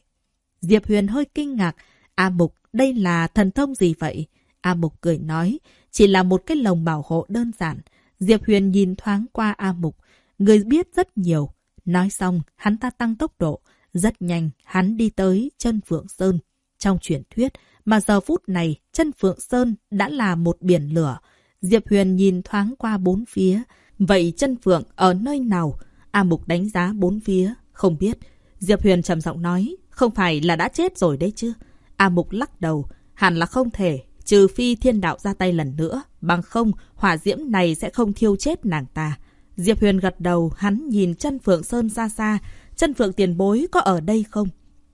Diệp Huyền hơi kinh ngạc. A Mục, đây là thần thông gì vậy? A Mục cười nói, chỉ là một cái lồng bảo hộ đơn giản. Diệp Huyền nhìn thoáng qua A Mục, người biết rất nhiều. Nói xong, hắn ta tăng tốc độ. Rất nhanh, hắn đi tới chân Phượng Sơn. Trong truyền thuyết, mà giờ phút này, chân Phượng Sơn đã là một biển lửa. Diệp Huyền nhìn thoáng qua bốn phía. Vậy chân Phượng ở nơi nào? A Mục đánh giá bốn phía. Không biết. Diệp Huyền trầm giọng nói, không phải là đã chết rồi đấy chứ? A Mục lắc đầu, hẳn là không thể, Trừ phi thiên đạo ra tay lần nữa, bằng không, hỏa diễm này sẽ không thiêu chết nàng ta. Diệp Huyền gật đầu, hắn nhìn chân Phượng Sơn xa xa. Chân Phượng tiền bối có ở đây không?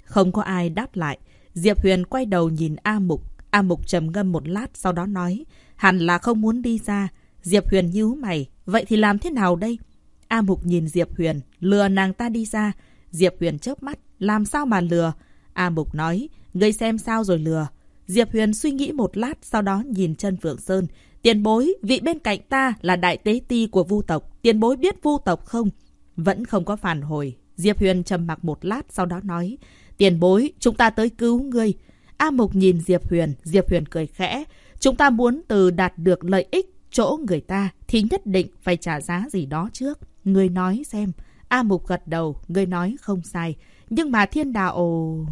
Không có ai đáp lại. Diệp Huyền quay đầu nhìn A Mục. A Mục trầm ngâm một lát sau đó nói. Hẳn là không muốn đi ra. Diệp Huyền nhíu mày. Vậy thì làm thế nào đây? A Mục nhìn Diệp Huyền, lừa nàng ta đi ra. Diệp Huyền chớp mắt. Làm sao mà lừa? A Mục nói. Ngươi xem sao rồi lừa. Diệp Huyền suy nghĩ một lát, sau đó nhìn chân Phượng Sơn. Tiền bối, vị bên cạnh ta là đại tế ti của vu tộc. Tiền bối biết vu tộc không? Vẫn không có phản hồi. Diệp Huyền trầm mặc một lát, sau đó nói. Tiền bối, chúng ta tới cứu ngươi. A Mục nhìn Diệp Huyền, Diệp Huyền cười khẽ. Chúng ta muốn từ đạt được lợi ích chỗ người ta thì nhất định phải trả giá gì đó trước. Ngươi nói xem. A Mục gật đầu, ngươi nói không sai. Nhưng mà thiên đạo...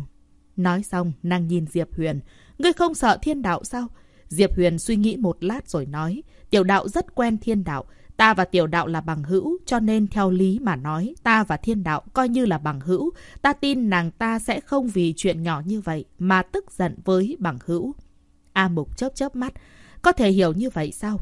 Nói xong, nàng nhìn Diệp Huyền. Ngươi không sợ thiên đạo sao? Diệp Huyền suy nghĩ một lát rồi nói. Tiểu đạo rất quen thiên đạo. Ta và tiểu đạo là bằng hữu, cho nên theo lý mà nói, ta và thiên đạo coi như là bằng hữu. Ta tin nàng ta sẽ không vì chuyện nhỏ như vậy mà tức giận với bằng hữu. A Mục chớp chớp mắt. Có thể hiểu như vậy sao?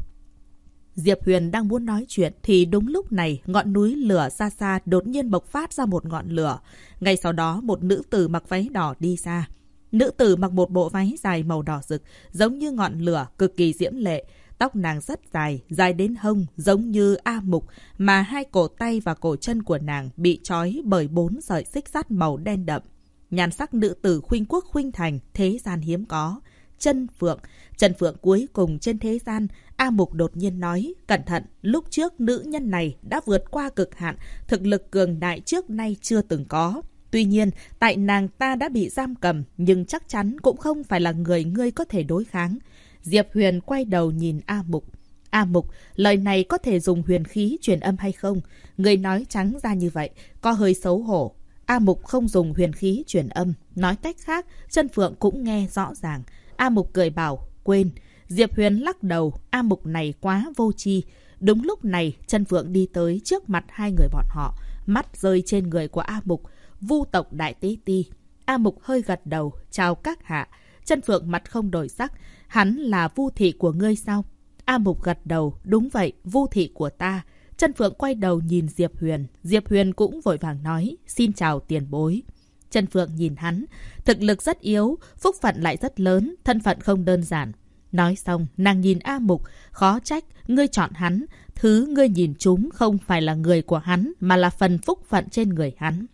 Diệp Huyền đang muốn nói chuyện thì đúng lúc này ngọn núi lửa xa xa đột nhiên bộc phát ra một ngọn lửa. Ngay sau đó một nữ tử mặc váy đỏ đi ra. Nữ tử mặc một bộ váy dài màu đỏ rực giống như ngọn lửa cực kỳ diễm lệ. Tóc nàng rất dài, dài đến hông giống như A Mục mà hai cổ tay và cổ chân của nàng bị trói bởi bốn sợi xích sắt màu đen đậm. Nhàn sắc nữ tử khuynh quốc khuynh thành, thế gian hiếm có chân phượng. Chân phượng cuối cùng trên thế gian, A Mục đột nhiên nói, cẩn thận, lúc trước nữ nhân này đã vượt qua cực hạn, thực lực cường đại trước nay chưa từng có. Tuy nhiên, tại nàng ta đã bị giam cầm, nhưng chắc chắn cũng không phải là người ngươi có thể đối kháng. Diệp Huyền quay đầu nhìn A Mục. A Mục, lời này có thể dùng huyền khí truyền âm hay không? Người nói trắng ra như vậy, có hơi xấu hổ. A Mục không dùng huyền khí truyền âm. Nói cách khác, chân phượng cũng nghe rõ ràng. A Mục cười bảo, quên. Diệp Huyền lắc đầu, A Mục này quá vô tri. Đúng lúc này, chân Phượng đi tới trước mặt hai người bọn họ. Mắt rơi trên người của A Mục, vu tộc đại tế ti. A Mục hơi gật đầu, chào các hạ. Chân Phượng mặt không đổi sắc, hắn là vu thị của ngươi sao? A Mục gật đầu, đúng vậy, vu thị của ta. Chân Phượng quay đầu nhìn Diệp Huyền. Diệp Huyền cũng vội vàng nói, xin chào tiền bối. chân Phượng nhìn hắn, thực lực rất yếu, phúc phận lại rất lớn, thân phận không đơn giản. Nói xong, nàng nhìn A Mục, khó trách, ngươi chọn hắn. Thứ ngươi nhìn chúng không phải là người của hắn, mà là phần phúc phận trên người hắn.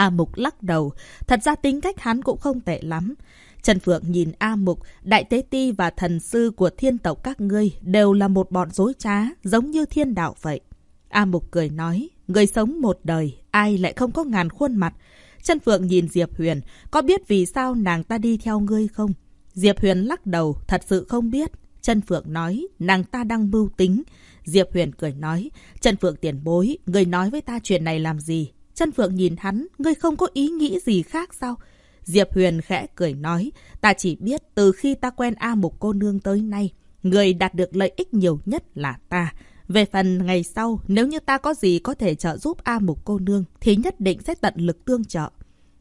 A Mục lắc đầu, thật ra tính cách hắn cũng không tệ lắm. Trần Phượng nhìn A Mục, Đại Tế Ti và thần sư của thiên tộc các ngươi đều là một bọn dối trá, giống như thiên đạo vậy. A Mục cười nói, người sống một đời, ai lại không có ngàn khuôn mặt. Trần Phượng nhìn Diệp Huyền, có biết vì sao nàng ta đi theo ngươi không? Diệp Huyền lắc đầu, thật sự không biết. Trần Phượng nói, nàng ta đang mưu tính. Diệp Huyền cười nói, Trần Phượng tiền bối, người nói với ta chuyện này làm gì? Chân Phượng nhìn hắn, ngươi không có ý nghĩ gì khác sao? Diệp Huyền khẽ cười nói, ta chỉ biết từ khi ta quen A Mục cô nương tới nay, người đạt được lợi ích nhiều nhất là ta. Về phần ngày sau, nếu như ta có gì có thể trợ giúp A Mục cô nương, thì nhất định sẽ tận lực tương trợ.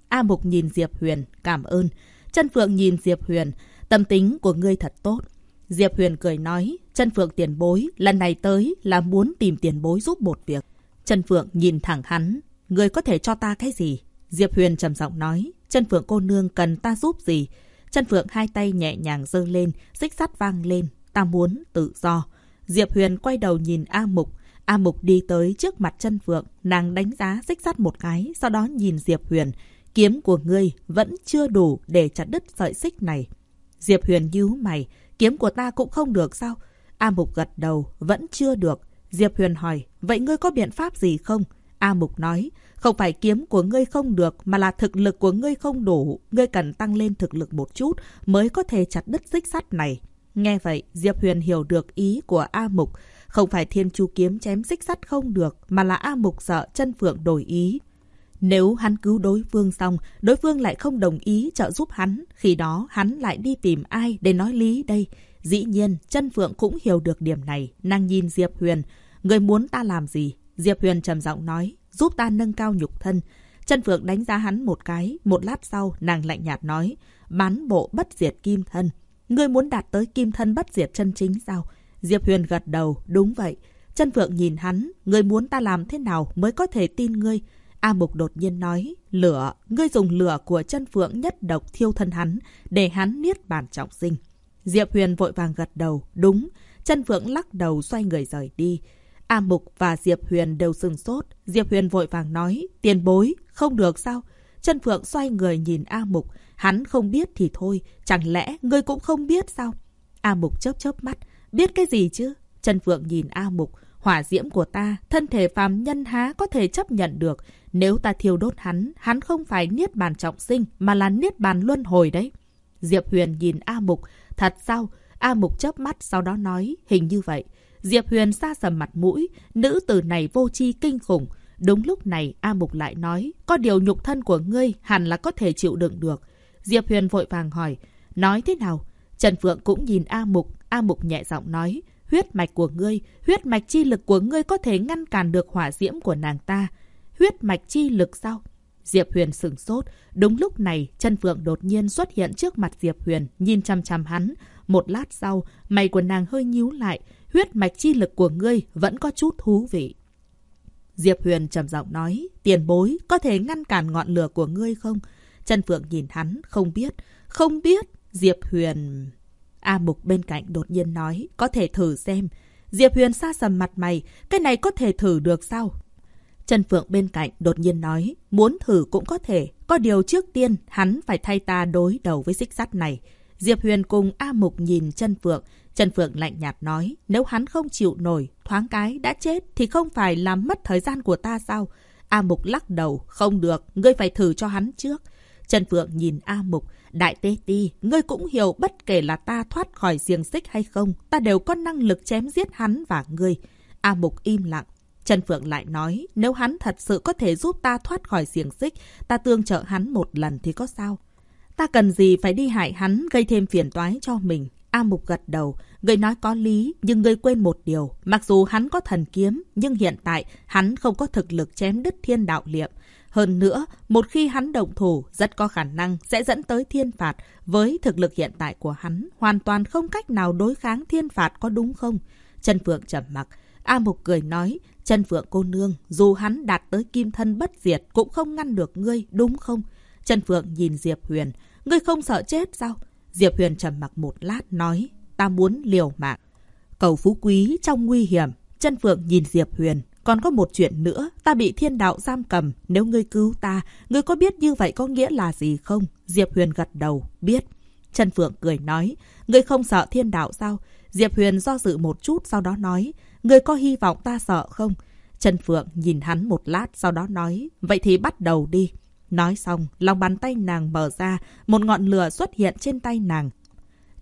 A Mục nhìn Diệp Huyền, cảm ơn. Chân Phượng nhìn Diệp Huyền, tâm tính của ngươi thật tốt. Diệp Huyền cười nói, chân Phượng tiền bối, lần này tới là muốn tìm tiền bối giúp một việc. Chân Phượng nhìn thẳng hắn, người có thể cho ta cái gì? Diệp Huyền trầm giọng nói, chân Phượng cô nương cần ta giúp gì? Chân Phượng hai tay nhẹ nhàng giơ lên, xích sắt vang lên, ta muốn tự do. Diệp Huyền quay đầu nhìn A Mục. A Mục đi tới trước mặt chân Phượng, nàng đánh giá xích sắt một cái, sau đó nhìn Diệp Huyền. Kiếm của ngươi vẫn chưa đủ để chặt đứt sợi xích này. Diệp Huyền nhíu mày, kiếm của ta cũng không được sao? A Mục gật đầu, vẫn chưa được. Diệp Huyền hỏi, vậy ngươi có biện pháp gì không? A Mục nói, không phải kiếm của ngươi không được mà là thực lực của ngươi không đủ. Ngươi cần tăng lên thực lực một chút mới có thể chặt đứt xích sắt này. Nghe vậy, Diệp Huyền hiểu được ý của A Mục. Không phải thiên chu kiếm chém xích sắt không được, mà là A Mục sợ chân phượng đổi ý. Nếu hắn cứu đối phương xong, đối phương lại không đồng ý trợ giúp hắn, khi đó hắn lại đi tìm ai để nói lý đây. Dĩ nhiên, chân phượng cũng hiểu được điểm này, nàng nhìn Diệp Huyền. Người muốn ta làm gì? Diệp Huyền trầm giọng nói, giúp ta nâng cao nhục thân. Chân phượng đánh giá hắn một cái, một lát sau nàng lạnh nhạt nói, bán bộ bất diệt kim thân. Ngươi muốn đạt tới kim thân bất diệt chân chính sao? Diệp Huyền gật đầu, đúng vậy. Chân Phượng nhìn hắn, ngươi muốn ta làm thế nào mới có thể tin ngươi? A Mục đột nhiên nói, lửa, ngươi dùng lửa của chân Phượng nhất độc thiêu thân hắn, để hắn niết bàn trọng sinh. Diệp Huyền vội vàng gật đầu, đúng. Chân Phượng lắc đầu xoay người rời đi. A Mục và Diệp Huyền đều sừng sốt. Diệp Huyền vội vàng nói, tiền bối, không được sao? Chân Phượng xoay người nhìn A Mục, Hắn không biết thì thôi, chẳng lẽ ngươi cũng không biết sao? A Mục chớp chớp mắt, biết cái gì chứ? Trân Phượng nhìn A Mục, hỏa diễm của ta, thân thể phàm nhân há có thể chấp nhận được. Nếu ta thiêu đốt hắn, hắn không phải niết bàn trọng sinh, mà là niết bàn luân hồi đấy. Diệp Huyền nhìn A Mục, thật sao? A Mục chớp mắt sau đó nói, hình như vậy. Diệp Huyền xa sầm mặt mũi, nữ tử này vô chi kinh khủng. Đúng lúc này A Mục lại nói, có điều nhục thân của ngươi hẳn là có thể chịu đựng được. Diệp Huyền vội vàng hỏi, nói thế nào? Trần Phượng cũng nhìn A Mục, A Mục nhẹ giọng nói, huyết mạch của ngươi, huyết mạch chi lực của ngươi có thể ngăn cản được hỏa diễm của nàng ta. Huyết mạch chi lực sao? Diệp Huyền sửng sốt. Đúng lúc này, Trần Phượng đột nhiên xuất hiện trước mặt Diệp Huyền, nhìn chăm chăm hắn. Một lát sau, mày của nàng hơi nhíu lại. Huyết mạch chi lực của ngươi vẫn có chút thú vị. Diệp Huyền trầm giọng nói, tiền bối có thể ngăn cản ngọn lửa của ngươi không? Trần Phượng nhìn hắn, không biết, không biết. Diệp Huyền... A Mục bên cạnh đột nhiên nói, có thể thử xem. Diệp Huyền xa sầm mặt mày, cái này có thể thử được sao? Trần Phượng bên cạnh đột nhiên nói, muốn thử cũng có thể, có điều trước tiên hắn phải thay ta đối đầu với xích sắt này. Diệp Huyền cùng A Mục nhìn Trần Phượng, Trần Phượng lạnh nhạt nói, nếu hắn không chịu nổi, thoáng cái đã chết thì không phải làm mất thời gian của ta sao? A Mục lắc đầu, không được, ngươi phải thử cho hắn trước. Trần Phượng nhìn A Mục, đại tê ti, ngươi cũng hiểu bất kể là ta thoát khỏi giềng xích hay không, ta đều có năng lực chém giết hắn và ngươi. A Mục im lặng. Trần Phượng lại nói, nếu hắn thật sự có thể giúp ta thoát khỏi giềng xích, ta tương trợ hắn một lần thì có sao? Ta cần gì phải đi hại hắn, gây thêm phiền toái cho mình? A Mục gật đầu, người nói có lý, nhưng người quên một điều. Mặc dù hắn có thần kiếm, nhưng hiện tại hắn không có thực lực chém đứt thiên đạo liệm. Hơn nữa, một khi hắn động thủ, rất có khả năng sẽ dẫn tới thiên phạt. Với thực lực hiện tại của hắn, hoàn toàn không cách nào đối kháng thiên phạt có đúng không? Trần Phượng trầm mặc. A Mục cười nói, Trần Phượng cô nương, dù hắn đạt tới kim thân bất diệt cũng không ngăn được ngươi, đúng không? Trần Phượng nhìn Diệp Huyền, ngươi không sợ chết sao? Diệp Huyền trầm mặc một lát nói, ta muốn liều mạng. Cầu phú quý trong nguy hiểm, Chân Phượng nhìn Diệp Huyền, còn có một chuyện nữa, ta bị thiên đạo giam cầm, nếu ngươi cứu ta, ngươi có biết như vậy có nghĩa là gì không? Diệp Huyền gật đầu, biết. Trần Phượng cười nói, ngươi không sợ thiên đạo sao? Diệp Huyền do dự một chút sau đó nói, Ngươi có hy vọng ta sợ không? Trần Phượng nhìn hắn một lát sau đó nói, vậy thì bắt đầu đi. Nói xong, lòng bàn tay nàng mở ra, một ngọn lửa xuất hiện trên tay nàng.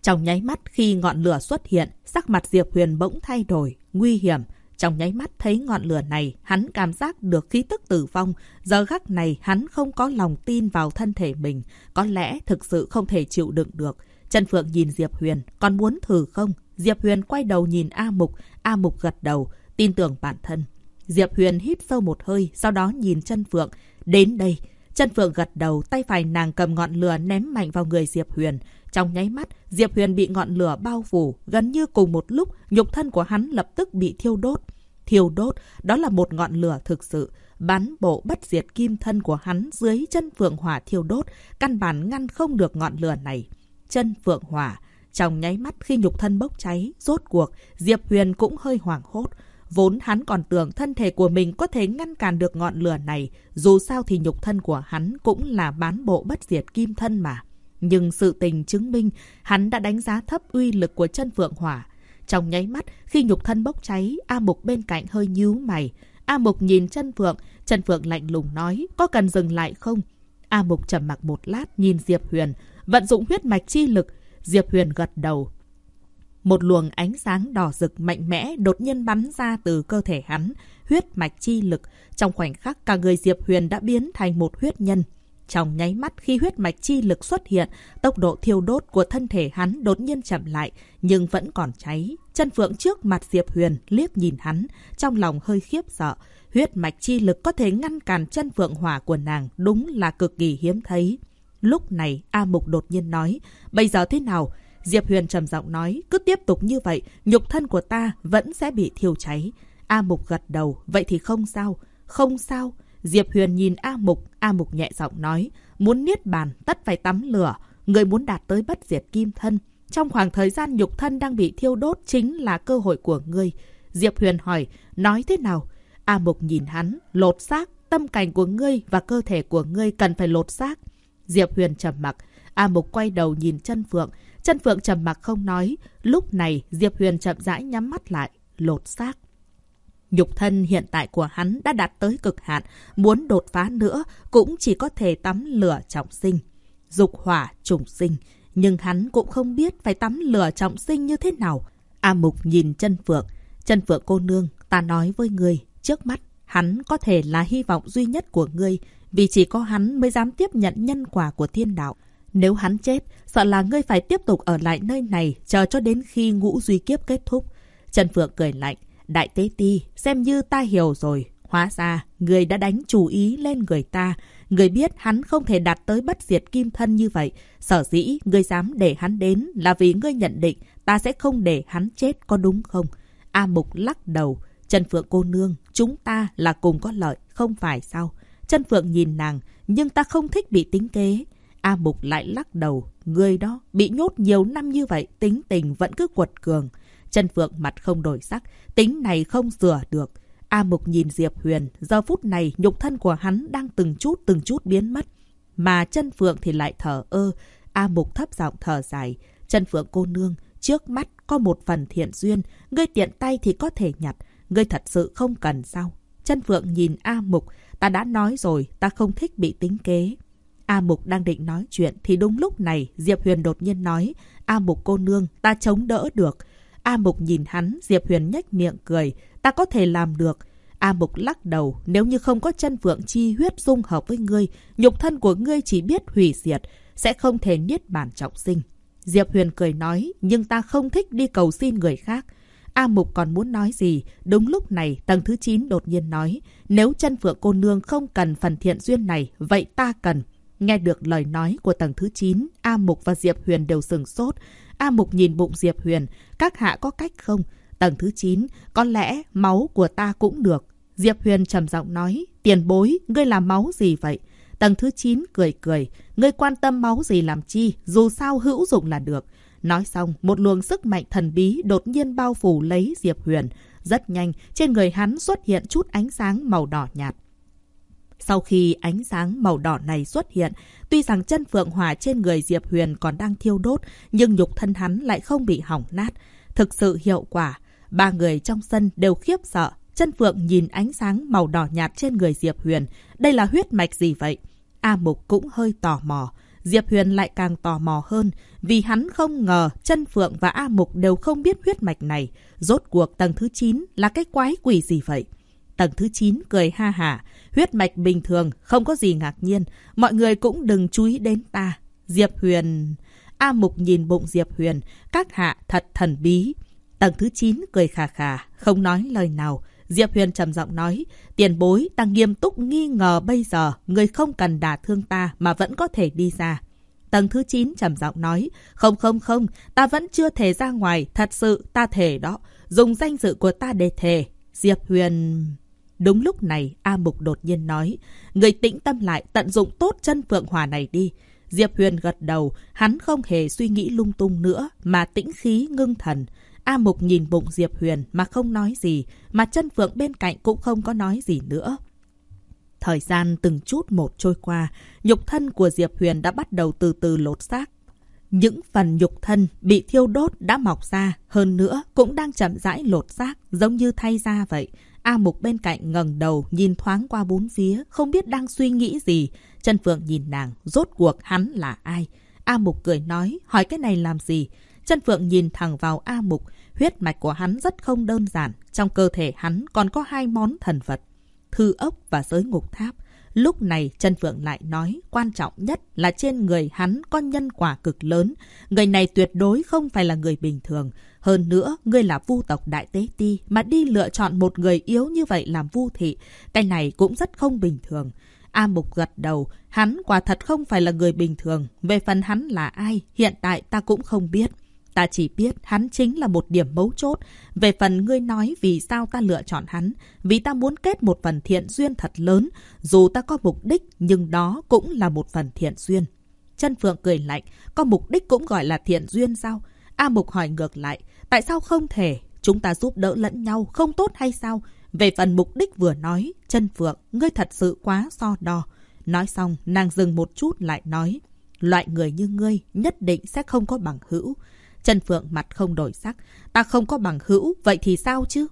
Trong nháy mắt khi ngọn lửa xuất hiện, sắc mặt Diệp Huyền bỗng thay đổi, nguy hiểm. Trong nháy mắt thấy ngọn lửa này, hắn cảm giác được khí tức tử vong. Giờ khắc này, hắn không có lòng tin vào thân thể mình. Có lẽ thực sự không thể chịu đựng được. Trần Phượng nhìn Diệp Huyền, còn muốn thử không? Diệp Huyền quay đầu nhìn A Mục, A Mục gật đầu, tin tưởng bản thân. Diệp Huyền hít sâu một hơi, sau đó nhìn Trần Phượng. Đến đây. Chân Phượng gật đầu, tay phải nàng cầm ngọn lửa ném mạnh vào người Diệp Huyền. Trong nháy mắt, Diệp Huyền bị ngọn lửa bao phủ, gần như cùng một lúc, nhục thân của hắn lập tức bị thiêu đốt. Thiêu đốt, đó là một ngọn lửa thực sự. Bắn bộ bất diệt kim thân của hắn dưới chân Phượng Hỏa thiêu đốt, căn bản ngăn không được ngọn lửa này. Chân Phượng Hỏa, trong nháy mắt khi nhục thân bốc cháy, rốt cuộc, Diệp Huyền cũng hơi hoảng hốt. Vốn hắn còn tưởng thân thể của mình có thể ngăn cản được ngọn lửa này, dù sao thì nhục thân của hắn cũng là bán bộ bất diệt kim thân mà. Nhưng sự tình chứng minh, hắn đã đánh giá thấp uy lực của chân Phượng Hỏa. Trong nháy mắt, khi nhục thân bốc cháy, A Mục bên cạnh hơi nhíu mày. A Mục nhìn chân Phượng, chân Phượng lạnh lùng nói, có cần dừng lại không? A Mục trầm mặc một lát nhìn Diệp Huyền, vận dụng huyết mạch chi lực, Diệp Huyền gật đầu. Một luồng ánh sáng đỏ rực mạnh mẽ đột nhiên bắn ra từ cơ thể hắn, huyết mạch chi lực. Trong khoảnh khắc, cả người Diệp Huyền đã biến thành một huyết nhân. Trong nháy mắt khi huyết mạch chi lực xuất hiện, tốc độ thiêu đốt của thân thể hắn đột nhiên chậm lại, nhưng vẫn còn cháy. Chân phượng trước mặt Diệp Huyền liếc nhìn hắn, trong lòng hơi khiếp sợ. Huyết mạch chi lực có thể ngăn cản chân phượng hỏa của nàng đúng là cực kỳ hiếm thấy. Lúc này, A Mục đột nhiên nói, bây giờ thế nào? Diệp Huyền trầm giọng nói, cứ tiếp tục như vậy, nhục thân của ta vẫn sẽ bị thiêu cháy. A Mục gật đầu, vậy thì không sao. Không sao. Diệp Huyền nhìn A Mục, A Mục nhẹ giọng nói, muốn niết bàn tất phải tắm lửa. Người muốn đạt tới bất diệt kim thân. Trong khoảng thời gian nhục thân đang bị thiêu đốt chính là cơ hội của ngươi. Diệp Huyền hỏi, nói thế nào? A Mục nhìn hắn, lột xác, tâm cảnh của ngươi và cơ thể của ngươi cần phải lột xác. Diệp Huyền trầm mặc. A Mục quay đầu nhìn chân Phượng. Chân Phượng trầm mặc không nói. Lúc này Diệp Huyền chậm rãi nhắm mắt lại, lột xác. Nhục thân hiện tại của hắn đã đạt tới cực hạn, muốn đột phá nữa cũng chỉ có thể tắm lửa trọng sinh. Dục hỏa trùng sinh, nhưng hắn cũng không biết phải tắm lửa trọng sinh như thế nào. A Mục nhìn chân Phượng, chân Phượng cô nương, ta nói với ngươi, trước mắt hắn có thể là hy vọng duy nhất của ngươi, vì chỉ có hắn mới dám tiếp nhận nhân quả của thiên đạo. Nếu hắn chết, sợ là ngươi phải tiếp tục ở lại nơi này chờ cho đến khi ngũ duy kiếp kết thúc. Trần Phượng cười lạnh. Đại tế ti, xem như ta hiểu rồi. Hóa ra, người đã đánh chủ ý lên người ta. Người biết hắn không thể đạt tới bất diệt kim thân như vậy. Sở dĩ, người dám để hắn đến là vì ngươi nhận định ta sẽ không để hắn chết có đúng không? A Mục lắc đầu. Trần Phượng cô nương, chúng ta là cùng có lợi, không phải sao? Trần Phượng nhìn nàng, nhưng ta không thích bị tính kế. A Mục lại lắc đầu. Người đó bị nhốt nhiều năm như vậy, tính tình vẫn cứ quật cường. Trần Phượng mặt không đổi sắc, tính này không sửa được. A Mục nhìn Diệp Huyền, giờ phút này nhục thân của hắn đang từng chút từng chút biến mất. Mà Trần Phượng thì lại thở ơ. A Mục thấp giọng thở dài. Trần Phượng cô nương, trước mắt có một phần thiện duyên, ngươi tiện tay thì có thể nhặt. Ngươi thật sự không cần sao? Trần Phượng nhìn A Mục, ta đã nói rồi, ta không thích bị tính kế. A Mục đang định nói chuyện thì đúng lúc này Diệp Huyền đột nhiên nói A Mục cô nương, ta chống đỡ được. A Mục nhìn hắn, Diệp Huyền nhếch miệng cười. Ta có thể làm được. A Mục lắc đầu, nếu như không có chân vượng chi huyết dung hợp với ngươi, nhục thân của ngươi chỉ biết hủy diệt, sẽ không thể niết bản trọng sinh. Diệp Huyền cười nói, nhưng ta không thích đi cầu xin người khác. A Mục còn muốn nói gì? Đúng lúc này, tầng thứ 9 đột nhiên nói, nếu chân phượng cô nương không cần phần thiện duyên này, vậy ta cần. Nghe được lời nói của tầng thứ 9, A Mục và Diệp Huyền đều sừng sốt. A Mục nhìn bụng Diệp Huyền, các hạ có cách không? Tầng thứ 9, có lẽ máu của ta cũng được. Diệp Huyền trầm giọng nói, tiền bối, ngươi làm máu gì vậy? Tầng thứ 9 cười cười, ngươi quan tâm máu gì làm chi, dù sao hữu dụng là được. Nói xong, một luồng sức mạnh thần bí đột nhiên bao phủ lấy Diệp Huyền. Rất nhanh, trên người hắn xuất hiện chút ánh sáng màu đỏ nhạt. Sau khi ánh sáng màu đỏ này xuất hiện, tuy rằng chân phượng hỏa trên người Diệp Huyền còn đang thiêu đốt, nhưng nhục thân hắn lại không bị hỏng nát. Thực sự hiệu quả. Ba người trong sân đều khiếp sợ. Chân phượng nhìn ánh sáng màu đỏ nhạt trên người Diệp Huyền. Đây là huyết mạch gì vậy? A Mục cũng hơi tò mò. Diệp Huyền lại càng tò mò hơn, vì hắn không ngờ chân Phượng và A Mục đều không biết huyết mạch này. Rốt cuộc tầng thứ 9 là cái quái quỷ gì vậy? Tầng thứ 9 cười ha hả, huyết mạch bình thường, không có gì ngạc nhiên, mọi người cũng đừng chú ý đến ta. Diệp Huyền... A Mục nhìn bụng Diệp Huyền, các hạ thật thần bí. Tầng thứ 9 cười khà khà, không nói lời nào. Diệp Huyền trầm giọng nói, tiền bối ta nghiêm túc nghi ngờ bây giờ người không cần đả thương ta mà vẫn có thể đi ra. Tầng thứ 9 trầm giọng nói, không không không, ta vẫn chưa thể ra ngoài, thật sự ta thể đó, dùng danh dự của ta để thề. Diệp Huyền... Đúng lúc này, A Mục đột nhiên nói, người tĩnh tâm lại tận dụng tốt chân phượng hòa này đi. Diệp Huyền gật đầu, hắn không hề suy nghĩ lung tung nữa, mà tĩnh khí ngưng thần. A Mục nhìn bụng Diệp Huyền mà không nói gì, mà chân phượng bên cạnh cũng không có nói gì nữa. Thời gian từng chút một trôi qua, nhục thân của Diệp Huyền đã bắt đầu từ từ lột xác. Những phần nhục thân bị thiêu đốt đã mọc ra, hơn nữa cũng đang chậm rãi lột xác, giống như thay da vậy. A Mục bên cạnh ngẩng đầu nhìn thoáng qua bốn phía, không biết đang suy nghĩ gì. Trần Phượng nhìn nàng, rốt cuộc hắn là ai? A Mục cười nói, hỏi cái này làm gì? Trần Phượng nhìn thẳng vào A Mục, huyết mạch của hắn rất không đơn giản. Trong cơ thể hắn còn có hai món thần vật, thư ốc và giới ngục tháp. Lúc này Trần Phượng lại nói quan trọng nhất là trên người hắn có nhân quả cực lớn. Người này tuyệt đối không phải là người bình thường. Hơn nữa, ngươi là vu tộc Đại Tế Ti mà đi lựa chọn một người yếu như vậy làm vu thị. Cái này cũng rất không bình thường. A Mục gật đầu, hắn quả thật không phải là người bình thường. Về phần hắn là ai, hiện tại ta cũng không biết. Ta chỉ biết hắn chính là một điểm mấu chốt. Về phần ngươi nói vì sao ta lựa chọn hắn, vì ta muốn kết một phần thiện duyên thật lớn. Dù ta có mục đích, nhưng đó cũng là một phần thiện duyên. Chân Phượng cười lạnh, có mục đích cũng gọi là thiện duyên sao? A Mục hỏi ngược lại, tại sao không thể? Chúng ta giúp đỡ lẫn nhau, không tốt hay sao? Về phần mục đích vừa nói, chân Phượng, ngươi thật sự quá so đo. Nói xong, nàng dừng một chút lại nói, loại người như ngươi nhất định sẽ không có bằng hữu. Chân Phượng mặt không đổi sắc, ta không có bằng hữu, vậy thì sao chứ?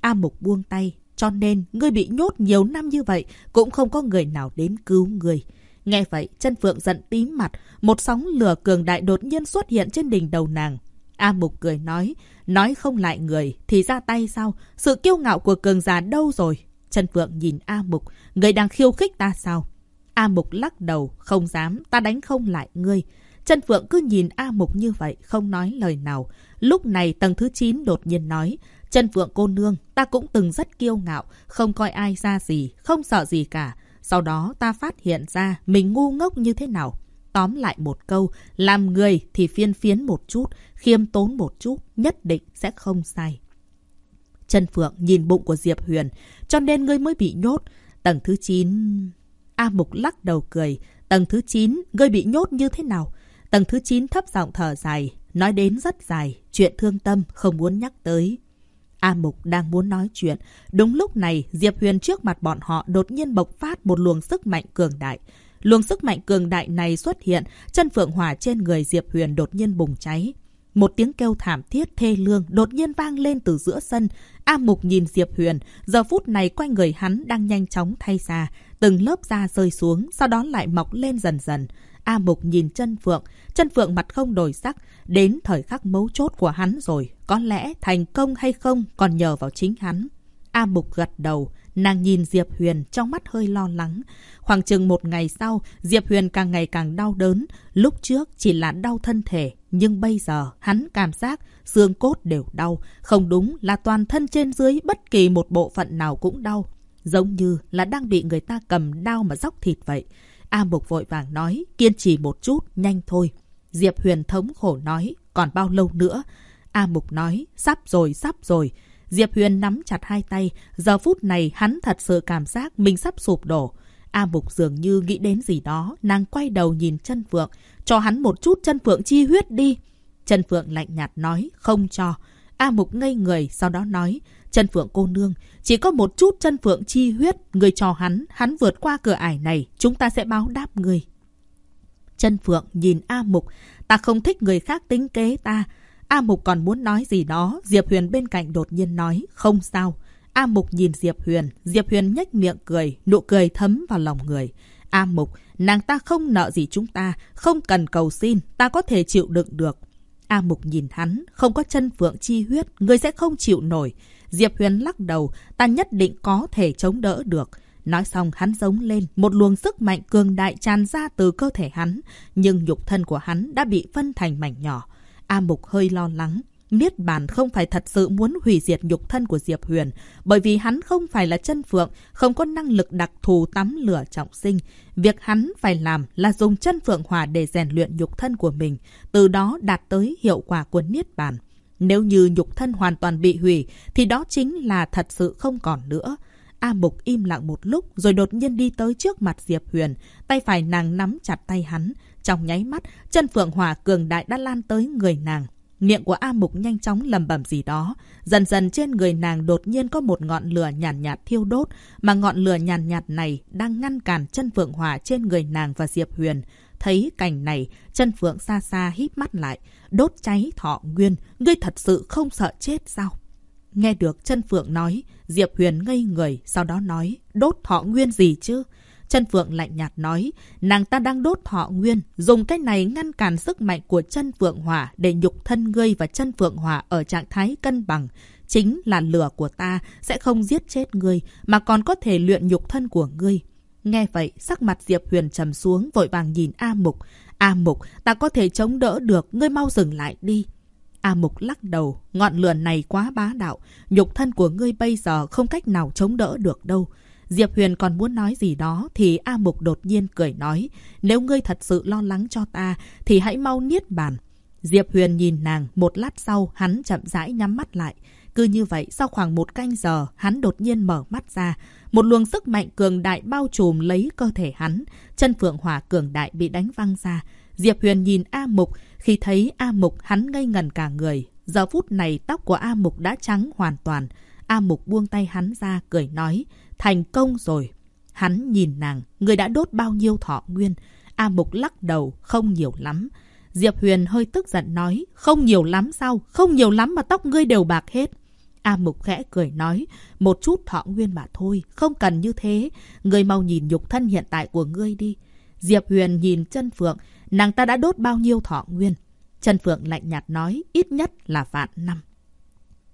A Mục buông tay, cho nên ngươi bị nhốt nhiều năm như vậy, cũng không có người nào đến cứu ngươi. Nghe vậy, chân Phượng giận tím mặt, một sóng lửa cường đại đột nhiên xuất hiện trên đỉnh đầu nàng. A Mục cười nói, nói không lại người, thì ra tay sao? Sự kiêu ngạo của cường giả đâu rồi? Trần Phượng nhìn A Mục, người đang khiêu khích ta sao? A Mục lắc đầu, không dám, ta đánh không lại ngươi. Trần Phượng cứ nhìn A Mục như vậy, không nói lời nào. Lúc này tầng thứ 9 đột nhiên nói, Trần Phượng cô nương, ta cũng từng rất kiêu ngạo, không coi ai ra gì, không sợ gì cả. Sau đó ta phát hiện ra mình ngu ngốc như thế nào. Tóm lại một câu, làm người thì phiên phiến một chút, khiêm tốn một chút, nhất định sẽ không sai. Trần Phượng nhìn bụng của Diệp Huyền, cho nên ngươi mới bị nhốt. Tầng thứ 9... A Mục lắc đầu cười. Tầng thứ 9, ngươi bị nhốt như thế nào? Tầng thứ 9 thấp giọng thở dài, nói đến rất dài, chuyện thương tâm không muốn nhắc tới. A Mục đang muốn nói chuyện. Đúng lúc này, Diệp Huyền trước mặt bọn họ đột nhiên bộc phát một luồng sức mạnh cường đại. Luồng sức mạnh cường đại này xuất hiện, chân phượng hỏa trên người Diệp Huyền đột nhiên bùng cháy. Một tiếng kêu thảm thiết thê lương đột nhiên vang lên từ giữa sân. A Mục nhìn Diệp Huyền, giờ phút này quanh người hắn đang nhanh chóng thay ra, từng lớp da rơi xuống, sau đó lại mọc lên dần dần. A Mục nhìn chân Phượng, chân Phượng mặt không đổi sắc, đến thời khắc mấu chốt của hắn rồi, có lẽ thành công hay không còn nhờ vào chính hắn. A Mục gật đầu, nàng nhìn Diệp Huyền trong mắt hơi lo lắng. Khoảng chừng một ngày sau, Diệp Huyền càng ngày càng đau đớn. Lúc trước chỉ là đau thân thể, nhưng bây giờ hắn cảm giác xương cốt đều đau. Không đúng là toàn thân trên dưới bất kỳ một bộ phận nào cũng đau. Giống như là đang bị người ta cầm đao mà dóc thịt vậy. A Mục vội vàng nói, kiên trì một chút, nhanh thôi. Diệp Huyền thống khổ nói, còn bao lâu nữa? A Mục nói, sắp rồi, sắp rồi. Diệp Huyền nắm chặt hai tay, giờ phút này hắn thật sự cảm giác mình sắp sụp đổ. A Mục dường như nghĩ đến gì đó, nàng quay đầu nhìn chân Phượng, cho hắn một chút chân Phượng chi huyết đi. Chân Phượng lạnh nhạt nói, không cho. A Mục ngây người, sau đó nói, chân Phượng cô nương, chỉ có một chút chân Phượng chi huyết, người cho hắn, hắn vượt qua cửa ải này, chúng ta sẽ báo đáp người. Chân Phượng nhìn A Mục, ta không thích người khác tính kế ta. A Mục còn muốn nói gì đó, Diệp Huyền bên cạnh đột nhiên nói, không sao. A Mục nhìn Diệp Huyền, Diệp Huyền nhếch miệng cười, nụ cười thấm vào lòng người. A Mục, nàng ta không nợ gì chúng ta, không cần cầu xin, ta có thể chịu đựng được. A Mục nhìn hắn, không có chân phượng chi huyết, người sẽ không chịu nổi. Diệp Huyền lắc đầu, ta nhất định có thể chống đỡ được. Nói xong hắn giống lên, một luồng sức mạnh cường đại tràn ra từ cơ thể hắn, nhưng nhục thân của hắn đã bị phân thành mảnh nhỏ. A Mục hơi lo lắng. Niết bàn không phải thật sự muốn hủy diệt nhục thân của Diệp Huyền, bởi vì hắn không phải là chân phượng, không có năng lực đặc thù tắm lửa trọng sinh. Việc hắn phải làm là dùng chân phượng hỏa để rèn luyện nhục thân của mình, từ đó đạt tới hiệu quả của Niết bàn. Nếu như nhục thân hoàn toàn bị hủy, thì đó chính là thật sự không còn nữa. A Mục im lặng một lúc rồi đột nhiên đi tới trước mặt Diệp Huyền, tay phải nàng nắm chặt tay hắn. Trong nháy mắt, chân phượng hỏa cường đại đã lan tới người nàng. Miệng của A Mục nhanh chóng lầm bẩm gì đó. Dần dần trên người nàng đột nhiên có một ngọn lửa nhàn nhạt, nhạt thiêu đốt, mà ngọn lửa nhàn nhạt, nhạt này đang ngăn cản chân phượng hỏa trên người nàng và Diệp Huyền. Thấy cảnh này, chân phượng xa xa híp mắt lại. Đốt cháy thọ nguyên, ngươi thật sự không sợ chết sao? Nghe được chân phượng nói, Diệp Huyền ngây người, sau đó nói, đốt thọ nguyên gì chứ? Chân Phượng lạnh nhạt nói, nàng ta đang đốt thọ nguyên, dùng cái này ngăn cản sức mạnh của chân Phượng Hỏa để nhục thân ngươi và chân Phượng Hỏa ở trạng thái cân bằng. Chính là lửa của ta sẽ không giết chết ngươi, mà còn có thể luyện nhục thân của ngươi. Nghe vậy, sắc mặt Diệp Huyền trầm xuống, vội vàng nhìn A Mục. A Mục, ta có thể chống đỡ được, ngươi mau dừng lại đi. A Mục lắc đầu, ngọn lửa này quá bá đạo, nhục thân của ngươi bây giờ không cách nào chống đỡ được đâu. Diệp Huyền còn muốn nói gì đó thì A Mục đột nhiên cười nói, nếu ngươi thật sự lo lắng cho ta thì hãy mau niết bàn. Diệp Huyền nhìn nàng, một lát sau hắn chậm rãi nhắm mắt lại. Cứ như vậy, sau khoảng một canh giờ, hắn đột nhiên mở mắt ra. Một luồng sức mạnh cường đại bao trùm lấy cơ thể hắn. Chân phượng hỏa cường đại bị đánh văng ra. Diệp Huyền nhìn A Mục, khi thấy A Mục hắn ngây ngần cả người. Giờ phút này tóc của A Mục đã trắng hoàn toàn. A Mục buông tay hắn ra, cười nói, thành công rồi. Hắn nhìn nàng, người đã đốt bao nhiêu thọ nguyên. A Mục lắc đầu, không nhiều lắm. Diệp Huyền hơi tức giận nói, không nhiều lắm sao? Không nhiều lắm mà tóc ngươi đều bạc hết. A Mục khẽ cười nói, một chút thọ nguyên mà thôi, không cần như thế. Ngươi mau nhìn nhục thân hiện tại của ngươi đi. Diệp Huyền nhìn chân Phượng, nàng ta đã đốt bao nhiêu thọ nguyên. Chân Phượng lạnh nhạt nói, ít nhất là vạn năm.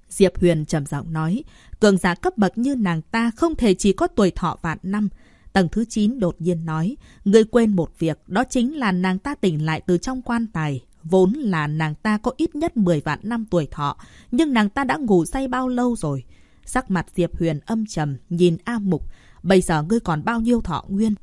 Diệp Huyền trầm giọng nói, cường giả cấp bậc như nàng ta không thể chỉ có tuổi thọ vạn năm. Tầng thứ 9 đột nhiên nói, ngươi quên một việc, đó chính là nàng ta tỉnh lại từ trong quan tài. Vốn là nàng ta có ít nhất 10 vạn năm tuổi thọ, nhưng nàng ta đã ngủ say bao lâu rồi. Sắc mặt Diệp Huyền âm trầm, nhìn A Mục, bây giờ ngươi còn bao nhiêu thọ nguyên?